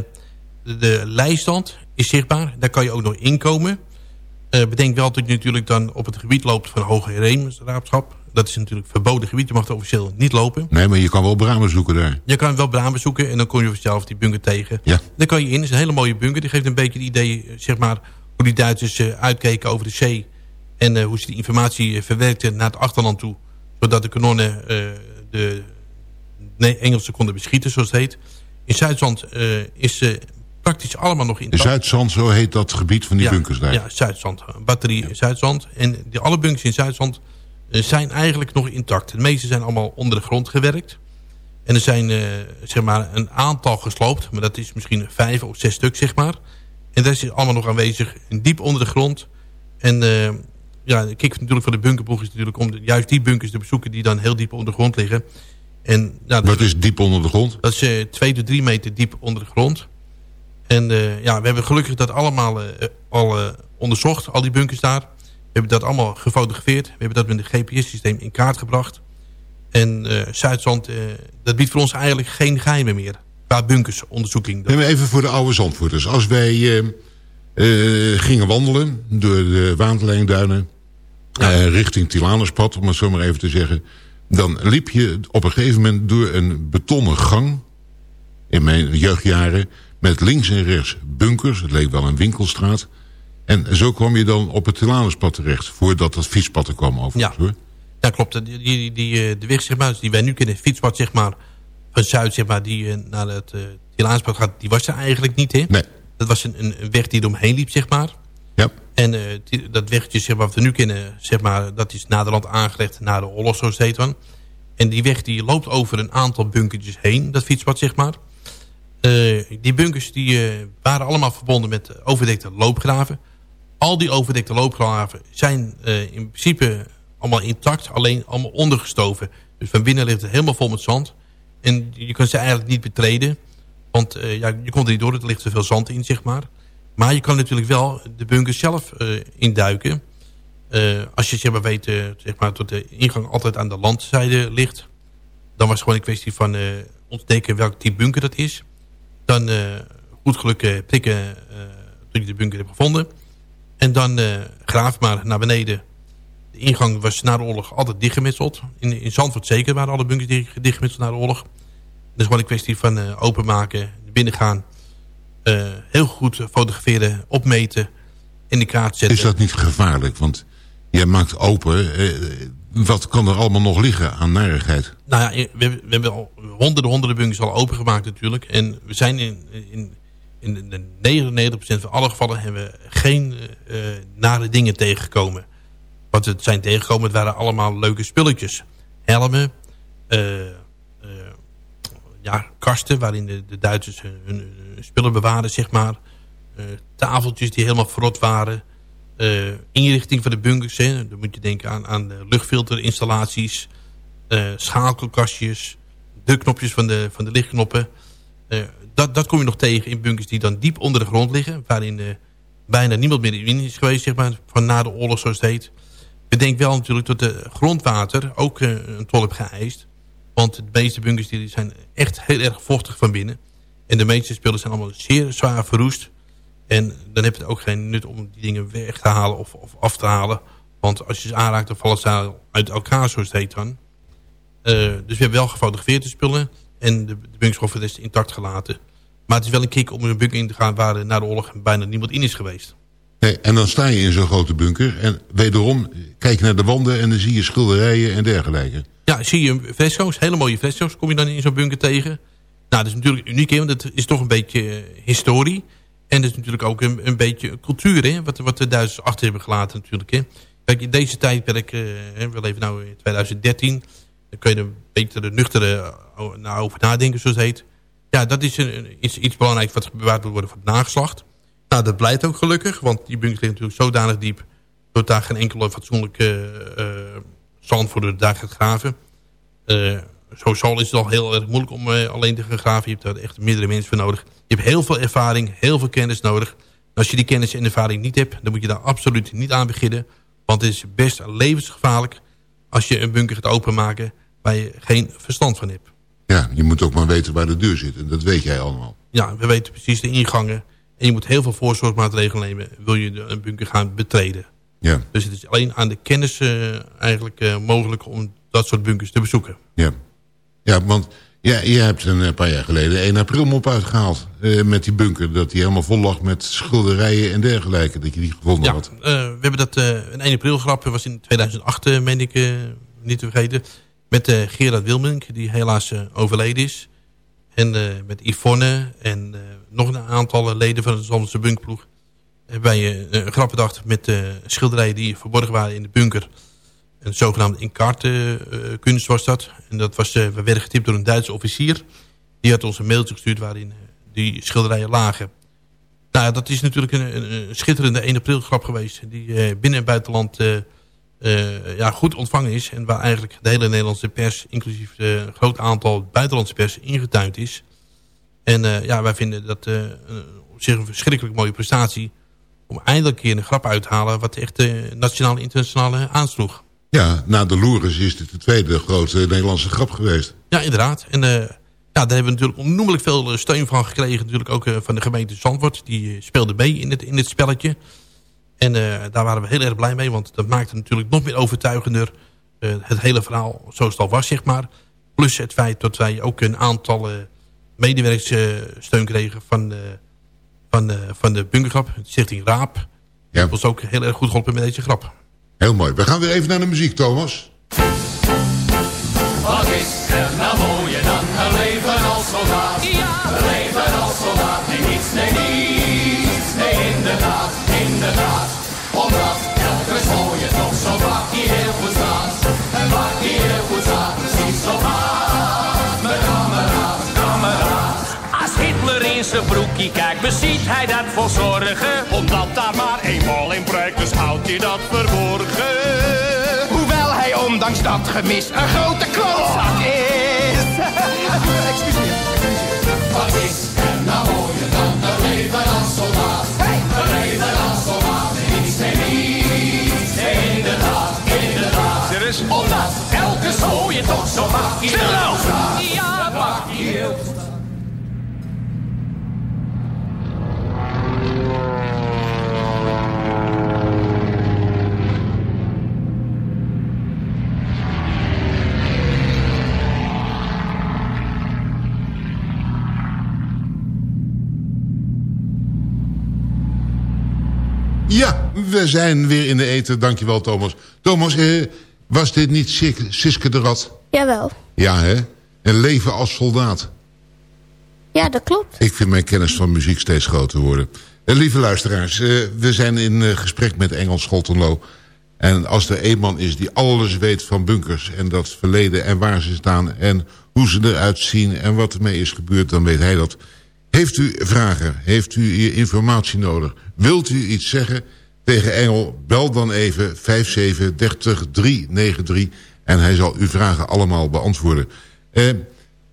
de lijstand is zichtbaar. Daar kan je ook nog inkomen. Uh, bedenk wel dat je natuurlijk dan op het gebied loopt van Hoge Heemraadschap. Dat is natuurlijk verboden gebied. Je mag er officieel niet lopen. Nee, maar je kan wel bramen zoeken daar. Je kan wel bramen zoeken en dan kom je vanzelf die bunker tegen. Ja. Dan kan je in. Het is een hele mooie bunker. Die geeft een beetje het idee, zeg maar, hoe die Duitsers uh, uitkeken over de zee. En uh, hoe ze die informatie verwerkten naar het achterland toe. Zodat de kanonnen de nee, Engelsen konden beschieten, zoals het heet. In Zuidland is praktisch allemaal nog in. Zuidzand, zo heet dat gebied van die ja, bunkers daar. Ja, Zuidzand. Batterie ja. Zuidzand. En die, alle bunkers in Zuidzand uh, zijn eigenlijk nog intact. De meeste zijn allemaal onder de grond gewerkt. En er zijn uh, zeg maar een aantal gesloopt. Maar dat is misschien vijf of zes stuk, zeg maar. En dat is allemaal nog aanwezig. Diep onder de grond. En uh, ja, de kick natuurlijk van de bunkerboeg is natuurlijk om de- juist die bunkers te bezoeken die dan heel diep onder de grond liggen. En, ja, dat Wat is diep onder de grond? Dat is eh, twee tot drie meter diep onder de grond. En eh, ja, we hebben gelukkig dat allemaal eh, al eh, onderzocht, al die bunkers daar. We hebben dat allemaal gefotografeerd. We hebben dat met een GPS-systeem in kaart gebracht. En Zuidzand, dat biedt voor ons eigenlijk geen geheimen meer. Qua bunkersonderzoeking. Even voor de oude zandvoerders. Als wij eh, eh, gingen wandelen door de Waantelijnduinen... eh, richting Tilanuspad, om het zo maar even te zeggen... dan liep je op een gegeven moment door een betonnen gang... in mijn jeugdjaren... met links en rechts bunkers. Het leek wel een winkelstraat. En zo kwam je dan op het Tilanuspad terecht... voordat dat fietspad er kwam overigens. hoor. Ja, klopt. Die, die, die, eh, de weg zeg maar, die wij nu kennen, het fietspad zeg maar, van Zuid, zeg maar, die eh, naar het uh, Tilaanspad gaat, die was er eigenlijk niet, hè? Nee. Dat was een, een, weg die eromheen liep, zeg maar. Ja. En eh, die- dat weggetje, zeg maar, wat we nu kennen, zeg maar, dat is naderhand aangelegd naar de Oorlog, zo dan. En die weg die loopt over een aantal bunkertjes heen, dat fietspad, zeg maar. Eh, die bunkers die, eh, waren allemaal verbonden met overdekte loopgraven. Al die overdekte loopgraven zijn eh, in principe allemaal intact, alleen allemaal ondergestoven. Dus van binnen ligt het helemaal vol met zand. En je kan ze eigenlijk niet betreden. Want ja, je komt er niet door, er ligt te veel zand in, zeg maar. Maar je kan natuurlijk wel de bunkers zelf induiken. Als je zeg maar, weet zeg maar, dat de ingang altijd aan de landzijde ligt... dan was het gewoon een kwestie van ontdekken welk type bunker dat is. Dan eh, goed geluk eh, prikken eh, toen je de bunker hebt gevonden. En dan graaf maar naar beneden. De ingang was na de oorlog altijd dichtgemetseld. In, in Zandvoort zeker waren alle bunkers dicht- dichtgemetseld na de oorlog. Is gewoon een kwestie van openmaken, binnen gaan. eh, heel goed fotograferen, opmeten, in de kaart zetten. Is dat niet gevaarlijk? Want jij maakt open. Wat kan er allemaal nog liggen aan narigheid? Nou ja, we, we hebben al honderden, honderden bunkers al opengemaakt natuurlijk. En we zijn in, in, in de 99% van alle gevallen hebben we geen eh, eh, nare dingen tegengekomen. Wat het zijn tegengekomen, het waren allemaal leuke spulletjes. Helmen, eh, ja, kasten waarin de, de Duitsers hun, spullen bewaarden, zeg maar. Tafeltjes die helemaal verrot waren. Eh, inrichting van de bunkers, hè. dan moet je denken aan, aan de luchtfilterinstallaties eh, schakelkastjes, de knopjes van de, van de lichtknoppen. Eh, dat, dat kom je nog tegen in bunkers die dan diep onder de grond liggen. Waarin bijna niemand meer in is geweest, zeg maar, van na de oorlog zoals het heet. Bedenk wel natuurlijk dat de grondwater ook een tol heeft geëist. Want de meeste bunkers die zijn echt heel erg vochtig van binnen. En de meeste spullen zijn allemaal zeer zwaar verroest. En dan heb je het ook geen nut om die dingen weg te halen of, of af te halen. Want als je ze aanraakt, dan vallen ze uit elkaar, zoals het heet dan. Eh, dus we hebben wel gefotografeerde spullen. En de, de de rest intact gelaten. Maar het is wel een kick om in een bunker in te gaan... waar na de oorlog bijna niemand in is geweest. Nee, en dan sta je in zo'n grote bunker. En wederom, kijk naar de wanden en dan zie je schilderijen en dergelijke. Ja, zie je fresco's, hele mooie fresco's kom je dan in zo'n bunker tegen. Nou, dat is natuurlijk uniek, hè, want het is toch een beetje eh, historie. En dat is natuurlijk ook een, een beetje cultuur, hè, wat, wat de Duitsers achter hebben gelaten natuurlijk. Hè. Kijk, in deze tijdperk, hè, we leven nu in 2013... dan kun je er beetje de nuchtere eh, nou, over nadenken, zoals het heet. Ja, dat is een, iets, belangrijks wat bewaard moet worden voor het nageslacht. Nou, dat blijkt ook gelukkig, want die bunkers liggen natuurlijk zodanig diep... dat daar geen enkele fatsoenlijke eh, zand voor de dag gaat graven. Eh Sowieso is het al heel erg moeilijk om eh, alleen te gaan graven. Je hebt daar echt meerdere mensen voor nodig. Je hebt heel veel ervaring, heel veel kennis nodig. En als je die kennis en ervaring niet hebt... dan moet je daar absoluut niet aan beginnen. Want het is best levensgevaarlijk... als je een bunker gaat openmaken... waar je geen verstand van hebt. Ja, je moet ook maar weten waar de deur zit. En dat weet jij allemaal. Ja, we weten precies de ingangen. En je moet heel veel voorzorgsmaatregelen nemen... wil je een bunker gaan betreden. Ja, Dus het is alleen aan de kennis eh, eigenlijk eh, mogelijk... om dat soort bunkers te bezoeken. ja. Ja, want ja, je hebt een eh, paar jaar geleden 1 april mop uitgehaald. eh, met die bunker. Dat die helemaal vol lag met schilderijen en dergelijke. Dat je die gevonden Ja, had. eh, we hebben dat eh, een 1 april grap was in 2008, eh, meen ik, niet te vergeten. Met Gerard Wilmink, die helaas overleden is. En met Yvonne en nog een aantal leden van de Zandse bunkploeg. Hebben wij een grap bedacht met schilderijen die verborgen waren in de bunker. Een zogenaamde inkaartenkunst kunst was dat. En dat was, eh, we werden getipt door een Duitse officier. Die had ons een mailtje gestuurd waarin eh, die schilderijen lagen. Nou, dat is natuurlijk een, schitterende 1 april grap geweest. Die eh, binnen en buitenland eh, eh, ja, goed ontvangen is. En waar eigenlijk de hele Nederlandse pers, inclusief een groot aantal buitenlandse pers, ingetuind is. En eh, ja, wij vinden dat op zich een verschrikkelijk mooie prestatie. Om eindelijk een keer een grap uit te halen wat echt nationale internationale aansloeg. Ja, na de Loeres is dit de tweede grote Nederlandse grap geweest. Ja, inderdaad. En ja, daar hebben we natuurlijk onnoemelijk veel steun van gekregen. Natuurlijk ook van de gemeente Zandvoort. Die speelde mee in het, in het spelletje. En daar waren we heel erg blij mee. Want dat maakte natuurlijk nog meer overtuigender het hele verhaal zoals het al was, zeg maar. Plus het feit dat wij ook een aantal medewerkssteun kregen van de, van de, van de bunkergrap, stichting Raap. Ja. Dat was ook heel erg goed geholpen met deze grap. Heel mooi. We gaan weer even naar de muziek, Thomas. Wat is er nou mooier dan een leven als soldaat? Ja. Een leven als soldaat, nee niets, nee niets. Nee inderdaad, inderdaad. In zijn broekje kijkt, beziet hij dat voor zorgen. Omdat daar maar eenmaal in breekt, dus houdt hij dat verborgen. Hoewel hij ondanks dat gemis een grote klootzak is. Excuseer, Wat is er nou mooier dan een leven als soldaat? Een leven als soldaat, niets nee niets. Nee, inderdaad, inderdaad. Serieus? Omdat elke zooi je toch zo hier Stil nou! Ja, Vaak hier heel goed staat. Ja, we zijn weer in de eten. Dankjewel, Thomas. Thomas, eh, was dit niet Sis- Siske de Rat? Jawel. Ja, hè? Een leven als soldaat. Ja, dat klopt. Ik vind mijn kennis van muziek steeds groter worden. Eh, lieve luisteraars, eh, we zijn in eh, gesprek met Engels Scholtenlo. En als er een man is die alles weet van bunkers... en dat verleden en waar ze staan... en hoe ze eruit zien en wat ermee is gebeurd... dan weet hij dat. Heeft u vragen? Heeft u informatie nodig? Wilt u iets zeggen tegen Engel? Bel dan even 57 30 393 en hij zal uw vragen allemaal beantwoorden.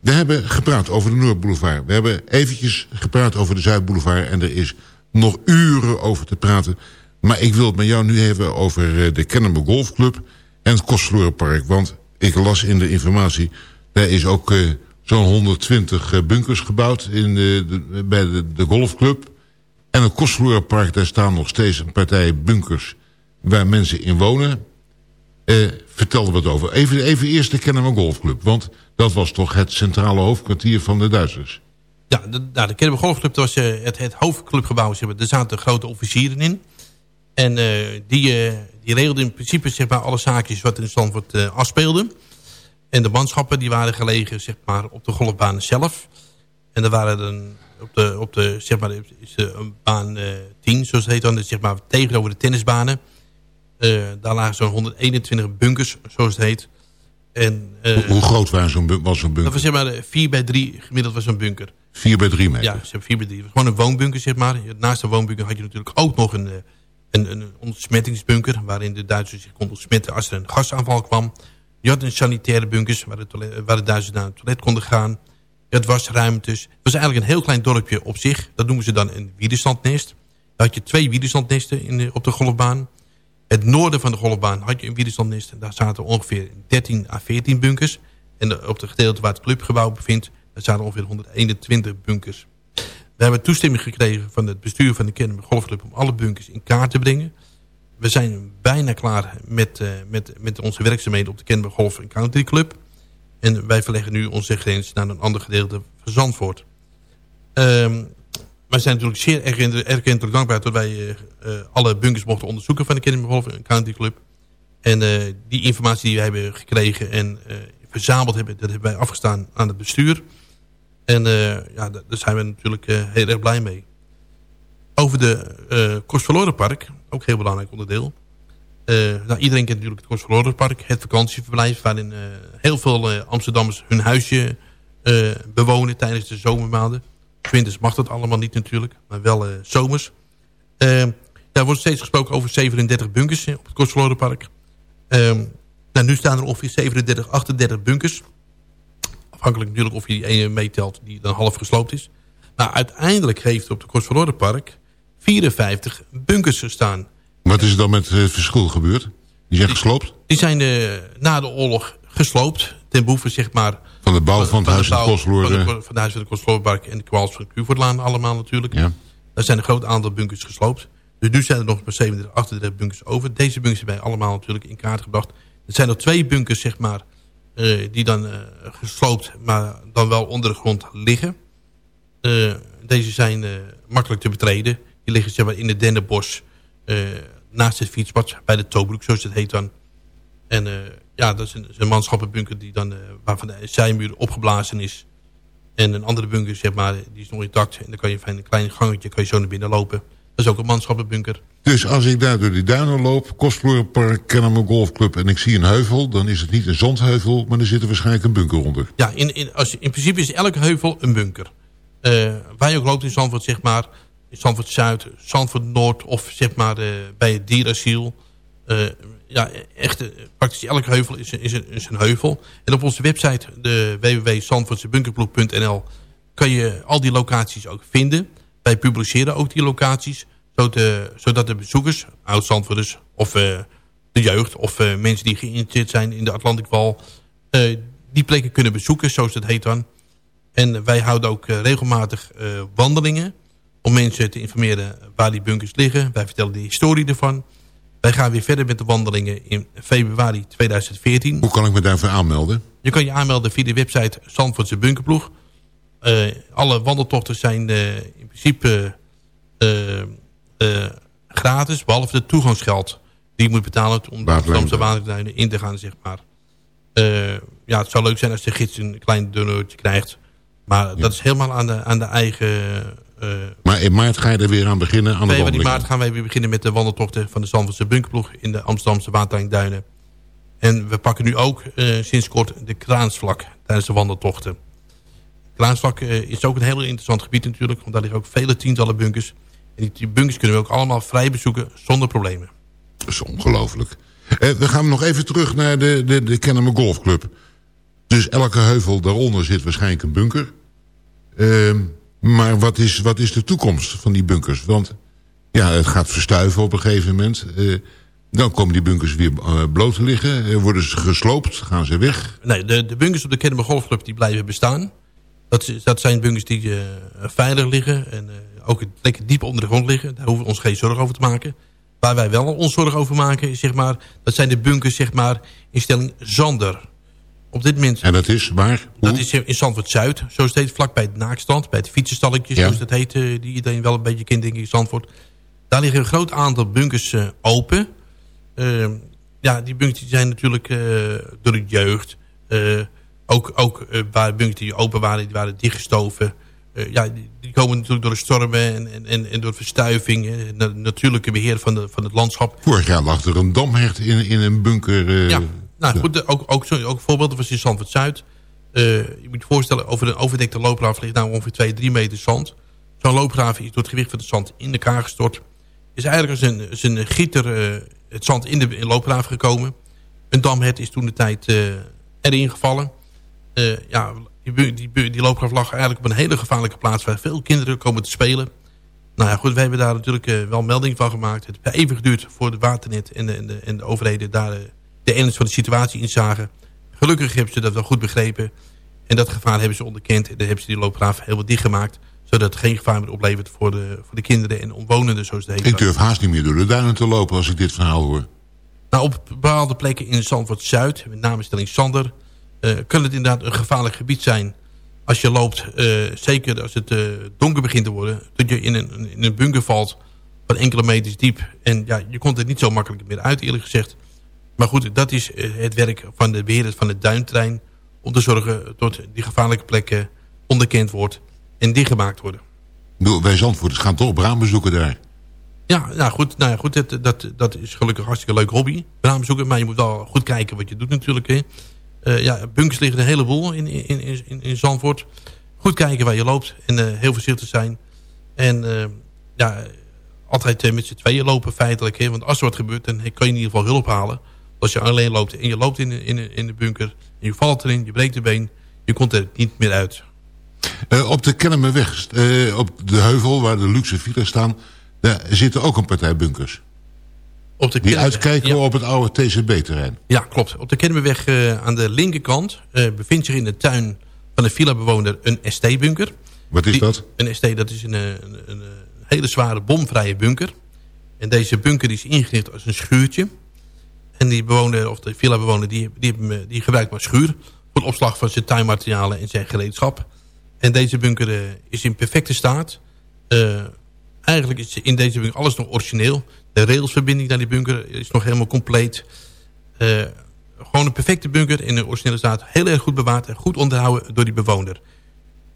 We hebben gepraat over de Noordboulevard. We hebben eventjes gepraat over de Zuidboulevard... en er is nog uren over te praten. Maar ik wil het met jou nu hebben over eh, de Kennemer Golfclub... en het Kostverlorenpark. Want ik las in de informatie... daar is ook eh, zo'n 120 eh, bunkers gebouwd in de, bij de, de golfclub. En het Kostverlorenpark, daar staan nog steeds een partij bunkers... waar mensen in wonen... Eh, vertel er wat over. Even, even eerst de Kennemer Golfclub. Want dat was toch het centrale hoofdkwartier van de Duitsers. Ja, de, nou, Golfclub was eh, het, het hoofdclubgebouw. Zeg maar. Er zaten grote officieren in. En eh, die, eh, die regelden in principe zeg maar, alle zaakjes wat in eh afspeelde. En de manschappen die waren gelegen zeg maar, op de golfbaan zelf. En er waren dan op de, op de zeg maar, is baan eh 10, zoals het heet dan, dus zeg maar, tegenover de tennisbanen. Daar lagen zo'n 121 bunkers, zoals het heet. En, eh, Hoe, hoe groot zo'n was zo'n dat bunker? was zeg maar 4 bij 3 gemiddeld was zo'n bunker. 4 bij 3 meter. Ja, ze hebben 4 bij 3. Gewoon een woonbunker, zeg maar. Naast de woonbunker had je natuurlijk ook nog een, eh, een, een ontsmettingsbunker... waarin de Duitsers zich konden ontsmetten als er een gasaanval kwam. Je had een sanitaire bunkers waar de, toilet- waar de Duitsers naar het toilet konden gaan. Je had wasruimtes. Het was eigenlijk een heel klein dorpje op zich. Dat noemen ze dan een widerstandnest. Dan had je twee widerstandnesten in de, op de golfbaan. Het noorden van de golfbaan had je een. En daar zaten ongeveer 13 à 14 bunkers. En op het gedeelte waar het clubgebouw bevindt... daar zaten ongeveer 121 bunkers. We hebben toestemming gekregen van het bestuur van de Kennemer Golfclub... om alle bunkers in kaart te brengen. We zijn bijna klaar met, eh, met, met onze werkzaamheden op de Kennemer Golf Country Club. En wij verleggen nu onze grens naar een ander gedeelte van Zandvoort. Ehm wij zijn natuurlijk zeer erg, dankbaar... dat wij eh, eh, alle bunkers mochten onderzoeken van de Kennemer Golf Country Club. En eh, die informatie die we hebben gekregen en verzameld hebben... dat hebben wij afgestaan aan het bestuur. En ja, daar zijn we natuurlijk heel erg blij mee. Over de eh Kostverlorenpark, ook heel belangrijk onderdeel. Nou, iedereen kent natuurlijk het Kostverlorenpark, het vakantieverblijf... waarin heel veel Amsterdammers hun huisje bewonen tijdens de zomermaanden. Winters mag dat allemaal niet natuurlijk, maar wel eh, zomers. Eh, daar wordt steeds gesproken over 37 bunkers eh, op het Kostverlorenpark. Ehm, nou, nu staan er ongeveer 37, 38 bunkers. Afhankelijk natuurlijk of je die ene meetelt die dan half gesloopt is. Maar uiteindelijk heeft op de Park 54 bunkers gestaan. Wat is er dan met het verschil gebeurd? Die zijn gesloopt? Die zijn uh, na de oorlog gesloopt. Ten behoeve zeg maar... Van de bouw van, het huis van de Kostloer. Van, van het huis van de Kostloorpark en de kwals van de Kuverlaan allemaal natuurlijk. Ja. Daar zijn een groot aantal bunkers gesloopt. Dus nu zijn er nog maar 37, 38 bunkers over. Deze bunkers zijn allemaal natuurlijk in kaart gebracht. Er zijn nog twee bunkers zeg maar... Uh, die dan uh, gesloopt, maar dan wel onder de grond liggen. Uh, deze zijn makkelijk te betreden. Die liggen zeg maar, in het Dennenbos naast het fietspad bij de Tobruk, zoals het heet dan. En ja, dat is een, een manschappenbunker die dan, uh, waarvan de zijmuur opgeblazen is. En een andere bunker, zeg maar, die is nog intact. En dan kan je van een klein gangetje kan je zo naar binnen lopen. Dat is ook een manschappenbunker. Dus als ik daar door die duinen loop, Kostvloerpark, Kennemer Golfclub... en ik zie een heuvel, dan is het niet een zandheuvel... maar er zit er waarschijnlijk een bunker onder. Ja, in, in, als, in principe is elke heuvel een bunker. Uh, waar je ook loopt in Zandvoort, zeg maar in Zandvoort Zuid, Zandvoort Noord of zeg maar uh, bij het dierasiel. Uh, ja, echt, uh, praktisch elke heuvel is, is, een, heuvel. En op onze website, de www.zandvoortsebunkerploeg.nl, kan je al die locaties ook vinden. Wij publiceren ook die locaties, zodat, zodat de bezoekers, oud-Zandvoorters of de jeugd... of mensen die geïnteresseerd zijn in de Atlantikwal, die plekken kunnen bezoeken, zoals dat heet dan. En wij houden ook regelmatig wandelingen om mensen te informeren waar die bunkers liggen. Wij vertellen de historie ervan. Wij gaan weer verder met de wandelingen in februari 2014. Hoe kan ik me daarvoor aanmelden? Je kan je aanmelden via de website Zandvoortse Bunkerploeg. Uh, alle wandeltochten zijn uh, in principe uh, gratis, behalve de toegangsgeld. Die je moet betalen om de Amsterdamse waterduinen in te gaan, zeg maar. ja, het zou leuk zijn als de gids een klein donortje krijgt. Maar ja. dat is helemaal aan de, aan de eigen maar in maart ga je er weer aan beginnen? Aan de in maart gaan wij weer beginnen met de wandeltochten van de Zandvoortse bunkerploeg in de Amsterdamse Waterduinen. En we pakken nu ook uh, sinds kort de kraansvlak tijdens de wandeltochten. Kraansvlak uh, is ook een heel interessant gebied natuurlijk, want daar liggen ook vele tientallen bunkers. En die bunkers kunnen we ook allemaal vrij bezoeken zonder problemen. Dat is ongelooflijk. we gaan nog even terug naar de, de, de Kennemer Golfclub. Dus elke heuvel daaronder zit waarschijnlijk een bunker. Ehm maar wat is, wat is de toekomst van die bunkers? Want ja, het gaat verstuiven op een gegeven moment. Uh, dan komen die bunkers weer uh, bloot te liggen. Uh, worden ze gesloopt? Gaan ze weg? Nee, de, de bunkers op de Kennemer Golfclub die blijven bestaan. Dat, dat zijn bunkers die veilig liggen. En ook lekker diep onder de grond liggen. Daar hoeven we ons geen zorgen over te maken. Waar wij wel ons zorgen over maken, zeg maar, dat zijn de bunkers zeg maar, in stelling Zander op dit moment... En dat is waar? Dat is in Zandvoort-Zuid, zoals het heet, vlak bij het naakstand. Bij het fietsenstalletjes, zoals dat heet, eh, die iedereen wel een beetje kent, denk ik, in Zandvoort. Daar liggen een groot aantal bunkers uh, open. Uh, ja, die bunkers zijn natuurlijk uh, door de jeugd. ook ook waar bunkers die open waren, die waren dichtgestoven. ja, die, die, komen natuurlijk door de stormen en, en, en door verstuiving. natuurlijke beheer van, de, van het landschap. Vorig jaar lag er een damhert in, in een bunker... ja nou goed, ook, ook, sorry, ook voorbeelden van Zandvoort Zuid. Uh, je moet je voorstellen, over een overdekte loopgraaf ligt nou ongeveer 2, 3 meter zand. Zo'n loopgraaf is door het gewicht van het zand in elkaar gestort. Is eigenlijk als een, als een gieter uh, het zand in de in loopgraaf gekomen. Een damhet is toen de tijd uh, erin gevallen. ja, die, die, die loopgraaf lag eigenlijk op een hele gevaarlijke plaats... waar veel kinderen komen te spelen. Nou ja, goed, we hebben daar natuurlijk wel melding van gemaakt. Het heeft even geduurd voor de waternet en de, en de, en de overheden daar de ernst van de situatie inzagen. Gelukkig hebben ze dat wel goed begrepen. En dat gevaar hebben ze onderkend. En dan hebben ze die loopgraaf heel wat dichtgemaakt. Zodat het geen gevaar meer oplevert voor de, voor de kinderen en omwonenden. Zoals de ik durf haast niet meer door de duinen te lopen als ik dit verhaal hoor. Nou, op bepaalde plekken in Zandvoort-Zuid, met name stelling Sander... Uh, kan het inderdaad een gevaarlijk gebied zijn als je loopt. Uh, zeker als het uh, donker begint te worden. Dat je in een, in een bunker valt van enkele meters diep. En ja, je komt er niet zo makkelijk meer uit eerlijk gezegd. Maar goed, dat is eh, het werk van de beheerder van het duintrein... om te zorgen dat die gevaarlijke plekken onderkend wordt en dichtgemaakt worden. Wij Zandvoorters gaan toch braambezoeken daar? Ja, nou goed, nou ja, goed dat, dat, dat is gelukkig een hartstikke leuk hobby. Braambezoeken, maar je moet wel goed kijken wat je doet natuurlijk. Hè. Uh, ja, bunkers liggen een heleboel in, in, in, in Zandvoort. Goed kijken waar je loopt en uh, heel voorzichtig zijn. En uh, ja, altijd met z'n tweeën lopen feitelijk. Hè, want als er wat gebeurt, dan kan je in ieder geval hulp halen. Als je alleen loopt en je loopt in de, in de, in de bunker... en je valt erin, je breekt de been... je komt er niet meer uit. Uh, op de Kennemerweg, uh, op de heuvel waar de luxe files staan... daar zitten ook een partij bunkers. Op de die uitkijken ja. op het oude TCB-terrein. Ja, klopt. Op de Kennemerweg uh, aan de linkerkant... bevindt zich in de tuin van de villa-bewoner een ST-bunker. Wat is die, dat? Een ST, dat is een, een, een, hele zware bomvrije bunker. En deze bunker is ingericht als een schuurtje. En die bewoner, of de villa-bewoner, die, die, die gebruikt maar schuur... voor de opslag van zijn tuinmaterialen en zijn gereedschap... En deze bunker uh, is in perfecte staat. Uh, eigenlijk is in deze bunker alles nog origineel. De railsverbinding naar die bunker is nog helemaal compleet. Uh, gewoon een perfecte bunker in de originele staat. Heel erg goed bewaard en goed onderhouden door die bewoner.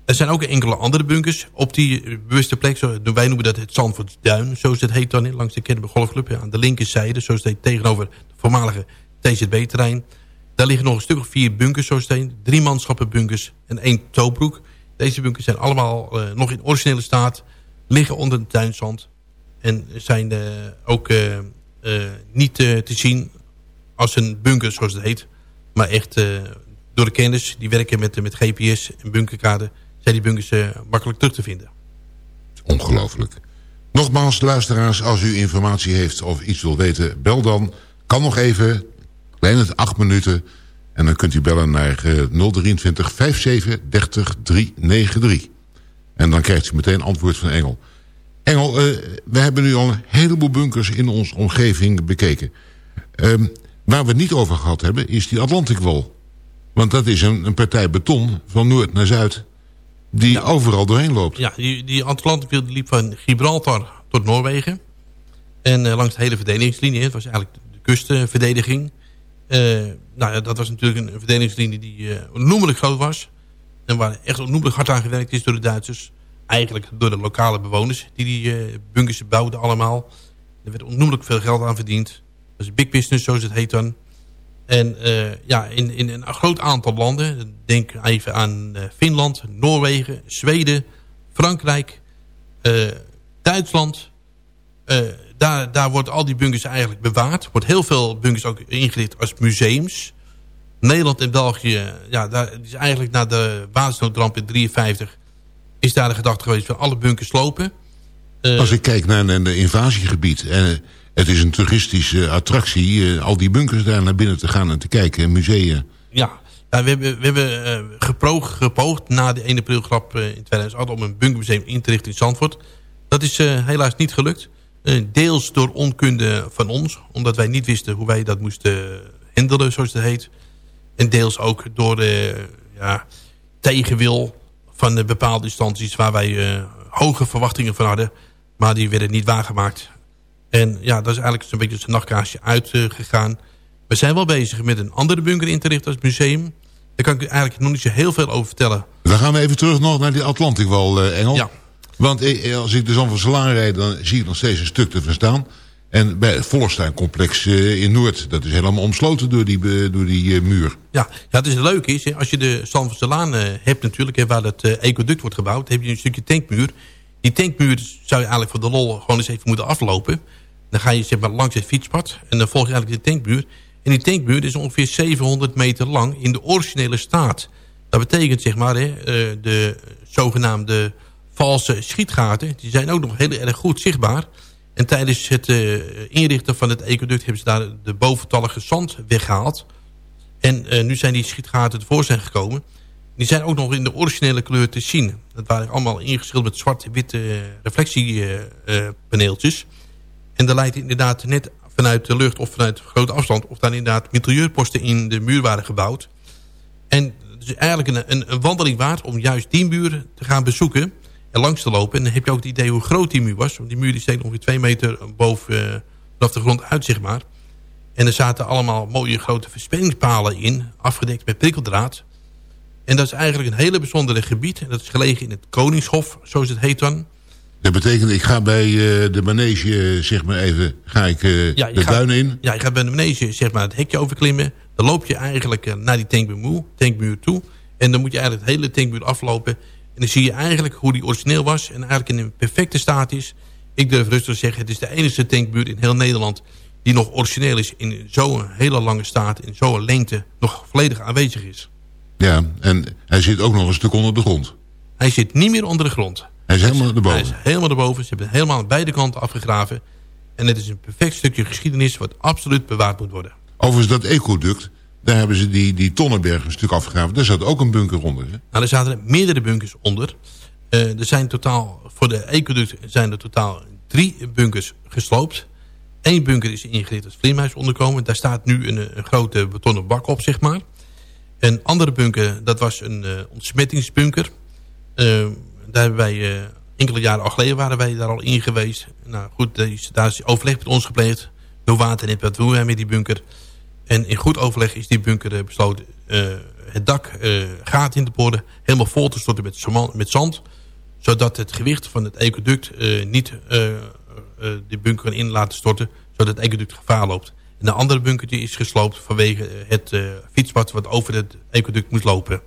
Er zijn ook enkele andere bunkers op die bewuste plek. Wij noemen dat het Zandvoortsduin, zoals het heet dan. Langs de Kennemer Golfclub aan de linkerzijde. Zoals het heet tegenover voormalige TZB-terrein. Daar liggen nog een stuk of vier bunkers, zoals het heet. Drie manschappenbunkers en één toobroek. Deze bunkers zijn allemaal uh, nog in originele staat. Liggen onder de tuinzand. En zijn uh, ook uh, niet te zien als een bunker zoals het heet. Maar echt door de kennis die werken met, met GPS en bunkerkaarten... zijn die bunkers makkelijk terug te vinden. Ongelooflijk. Nogmaals, luisteraars, als u informatie heeft of iets wil weten... bel dan. Kan nog even. Het acht minuten... En dan kunt u bellen naar 023 57 30 393. En dan krijgt u meteen antwoord van Engel. Engel, uh, we hebben nu al een heleboel bunkers in onze omgeving bekeken. Um, waar we het niet over gehad hebben, is die Atlantic Wall. Want dat is een, een partij beton van noord naar zuid... die ja. overal doorheen loopt. Ja, die, die Atlantic Wall liep van Gibraltar tot Noorwegen. En uh, langs de hele verdedigingslinie. Het was eigenlijk kustverdediging... Uh, nou ja, dat was natuurlijk een, verdedigingslinie die uh, onnoemelijk groot was. En waar echt onnoemelijk hard aan gewerkt is door de Duitsers. Eigenlijk door de lokale bewoners die die uh, bunkers bouwden allemaal. Er werd onnoemelijk veel geld aan verdiend. Dat is big business, zoals het heet dan. En ja, in, in een groot aantal landen, denk even aan Finland, Noorwegen, Zweden, Frankrijk, Duitsland daar, daar wordt al die bunkers eigenlijk bewaard. Er wordt heel veel bunkers ook ingericht als museums. Nederland en België, ja, daar is eigenlijk na de watersnoodramp in 53... is daar de gedachte geweest van alle bunkers slopen. Uh, als ik kijk naar een invasiegebied... en het is een toeristische attractie... Uh, al die bunkers daar naar binnen te gaan en te kijken, musea... Ja, we hebben, we hebben gepoogd, gepoogd na de 1 april grap in 2008... om een bunkermuseum in te richten in Zandvoort. Dat is helaas niet gelukt. Uh, deels door onkunde van ons. Omdat wij niet wisten hoe wij dat moesten handelen, zoals het heet. En deels ook door de ja, tegenwil van de bepaalde instanties... waar wij hoge verwachtingen van hadden. Maar die werden niet waargemaakt. En ja, dat is eigenlijk zo'n beetje zijn nachtkaarsje uitgegaan. We zijn wel bezig met een andere bunker in te richten als museum. Daar kan ik eigenlijk nog niet zo heel veel over vertellen. Dan gaan we even terug nog naar die Atlantikwal, Engel. Ja. Want als ik de Zon van Salaan rijd, dan zie ik nog steeds een stuk te verstaan. En bij het Vollerstein-complex uh, in Noord, dat is helemaal omsloten door die, uh, door die uh, muur. Ja, het is leuk is, als je de Zon van Salaan hebt natuurlijk, waar het ecoduct wordt gebouwd, heb je een stukje tankmuur. Die tankmuur zou je eigenlijk voor de lol gewoon eens even moeten aflopen. Dan ga je zeg maar, langs het fietspad en dan volg je eigenlijk de tankmuur. En die tankmuur is ongeveer 700 meter lang in de originele staat. Dat betekent zeg maar, hè, de zogenaamde valse schietgaten. Die zijn ook nog heel erg goed zichtbaar. En tijdens het uh, inrichten van het ecoduct hebben ze daar de boventallige zand weggehaald. En uh, nu zijn die schietgaten tevoorschijn gekomen. Die zijn ook nog in de originele kleur te zien. Dat waren allemaal ingeschilderd met zwart-witte reflectiepaneeltjes. en daar lijkt inderdaad net vanuit de lucht of vanuit grote afstand... of daar inderdaad mitrailleurposten in de muur waren gebouwd. En het is eigenlijk een, een, een wandeling waard om juist die muur te gaan bezoeken en langs te lopen. En dan heb je ook het idee hoe groot die muur was. Want die muur die steekt ongeveer twee meter boven uh, vanaf de grond uit, zeg maar. En er zaten allemaal mooie grote verspillingspalen in, afgedekt met prikkeldraad. En dat is eigenlijk een hele bijzondere gebied. En dat is gelegen in het Koningshof, zoals het heet dan. Dat betekent, ik ga bij uh, de manege, zeg maar even, ga ik uh, ja, de gaat, duinen in? Ja, je gaat bij de manege, zeg maar, het hekje overklimmen. Dan loop je eigenlijk naar die tankmuur, tankmuur toe. En dan moet je eigenlijk het hele tankmuur aflopen. En dan zie je eigenlijk hoe die origineel was. En eigenlijk in een perfecte staat is. Ik durf rustig te zeggen, het is de enige tankbuurt in heel Nederland... die nog origineel is in zo'n hele lange staat, in zo'n lengte, nog volledig aanwezig is. Ja, en hij zit ook nog een stuk onder de grond. Hij zit niet meer onder de grond. Hij is helemaal erboven. Hij is helemaal erboven. Ze hebben helemaal aan beide kanten afgegraven. En het is een perfect stukje geschiedenis wat absoluut bewaard moet worden. Overigens dat ecoduct, daar hebben ze die, die Tonnenberg een stuk afgegraven. Daar zat ook een bunker onder. Hè? Nou, er zaten meerdere bunkers onder. Uh, er zijn totaal, voor de ecoduct zijn er totaal drie bunkers gesloopt. Eén bunker is ingericht als vleermuisonderkomen. Daar staat nu een, grote betonnen bak op, zeg maar. Een andere bunker, dat was een uh, ontsmettingsbunker. Uh, daar hebben wij, uh, enkele jaren al geleden waren wij daar al in geweest. Nou goed, daar is, overleg met ons gepleegd. Door Waternet, wat doen wij met die bunker? En in goed overleg is die bunker besloten het dak gaat in te boren. Helemaal vol te storten met, met zand. Zodat het gewicht van het ecoduct niet die bunker in laten storten. Zodat het ecoduct gevaar loopt. En de andere bunker die is gesloopt vanwege het fietspad wat over het ecoduct moet lopen.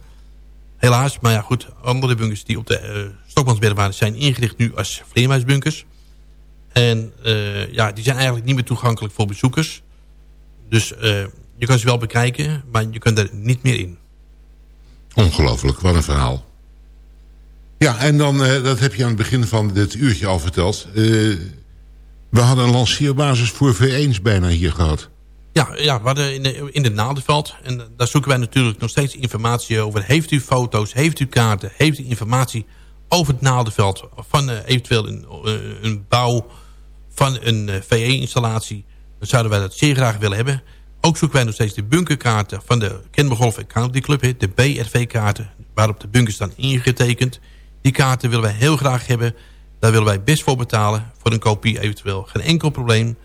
Helaas, maar ja goed, andere bunkers die op de Stokmansberg waren zijn ingericht nu als vleermuisbunkers. En uh, ja, die zijn eigenlijk niet meer toegankelijk voor bezoekers. Dus je kan ze wel bekijken, maar je kunt er niet meer in. Ongelooflijk, wat een verhaal. Ja, en dan, dat heb je aan het begin van dit uurtje al verteld... We hadden een lanceerbasis voor V1's bijna hier gehad. Ja, ja we hadden in de, in de Naaldeveld. En daar zoeken wij natuurlijk nog steeds informatie over. Heeft u foto's, heeft u kaarten, heeft u informatie over het Naaldeveld... van eventueel een, een, bouw van een uh, VE-installatie... dan zouden wij dat zeer graag willen hebben. Ook zoeken wij nog steeds de bunkerkaarten van de Kennemer Golf County Club... de BRV-kaarten, waarop de bunkers staan ingetekend. Die kaarten willen wij heel graag hebben... Daar willen wij best voor betalen. Voor een kopie eventueel. Geen enkel probleem.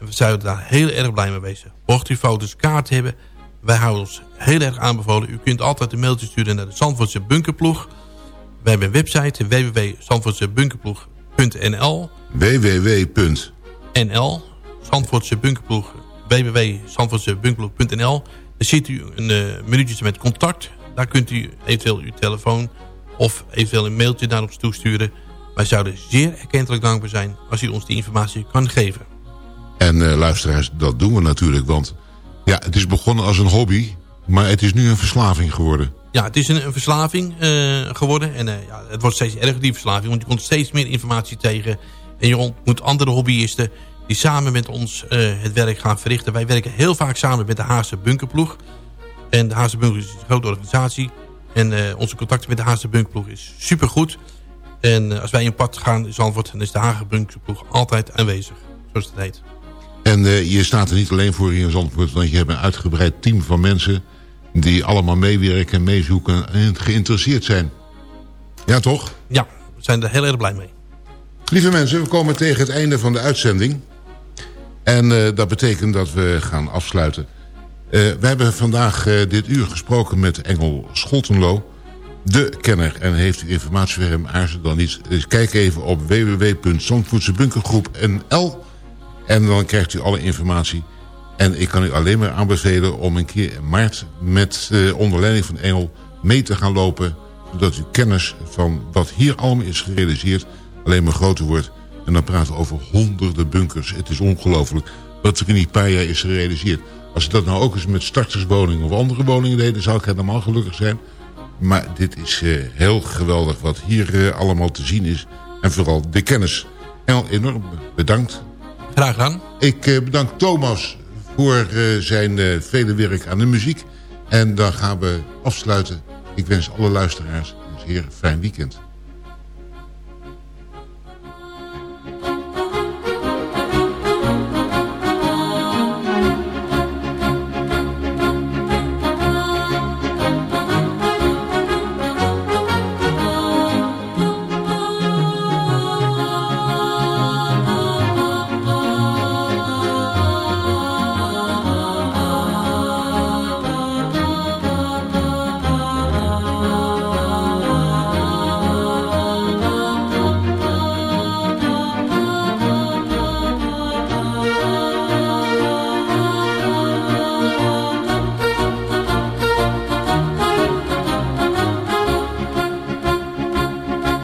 En we zouden daar heel erg blij mee wezen. Mocht u foto's kaart hebben. Wij houden ons heel erg aanbevolen. U kunt altijd een mailtje sturen naar de Zandvoortse Bunkerploeg. We hebben een website www.zandvoortsebunkerploeg.nl www.nl Zandvoortse Bunkerploeg Dan ziet u een uh, minuutje met contact. Daar kunt u eventueel uw telefoon of eventueel een mailtje naar ons toesturen. Wij zouden zeer erkentelijk dankbaar zijn als u ons die informatie kan geven. En uh, luisteraars, dat doen we natuurlijk, want ja, het is begonnen als een hobby, maar het is nu een verslaving geworden. Ja, het is een, een verslaving uh, geworden en uh, ja, het wordt steeds erger die verslaving, want je komt steeds meer informatie tegen en je ontmoet andere hobbyisten die samen met ons het werk gaan verrichten. Wij werken heel vaak samen met de Haagse Bunkerploeg. En de Haagse Bunkerploeg is een grote organisatie. En onze contacten met de Haagse Bunkerploeg is supergoed. En als wij een pad gaan in Zandvoort, dan is de Hagenbunkploeg altijd aanwezig. Zoals het heet. En je staat er niet alleen voor in Zandvoort, want je hebt een uitgebreid team van mensen... die allemaal meewerken en meezoeken en geïnteresseerd zijn. Ja, toch? Ja, we zijn er heel erg blij mee. Lieve mensen, we komen tegen het einde van de uitzending. En uh, dat betekent dat we gaan afsluiten. Uh, we hebben vandaag dit uur gesproken met Engel Scholtenlo de kenner. En heeft u informatie voor hem, aarzel dan niet. Dus kijk even op www.zandvoedselbunkergroep.nl en dan krijgt u alle informatie. En ik kan u alleen maar aanbevelen om een keer in maart met onder leiding van Engel mee te gaan lopen. Zodat uw kennis van wat hier allemaal is gerealiseerd alleen maar groter wordt. En dan praten we over honderden bunkers. Het is ongelooflijk wat er in die paar jaar is gerealiseerd. Als ze dat nou ook eens met starterswoningen of andere woningen deden... zou ik helemaal gelukkig zijn. Maar dit is uh, heel geweldig wat hier uh, allemaal te zien is. En vooral de kennis. En enorm bedankt. Graag gedaan. Ik uh, bedank Thomas voor zijn vele werk aan de muziek. En dan gaan we afsluiten. Ik wens alle luisteraars een zeer fijn weekend.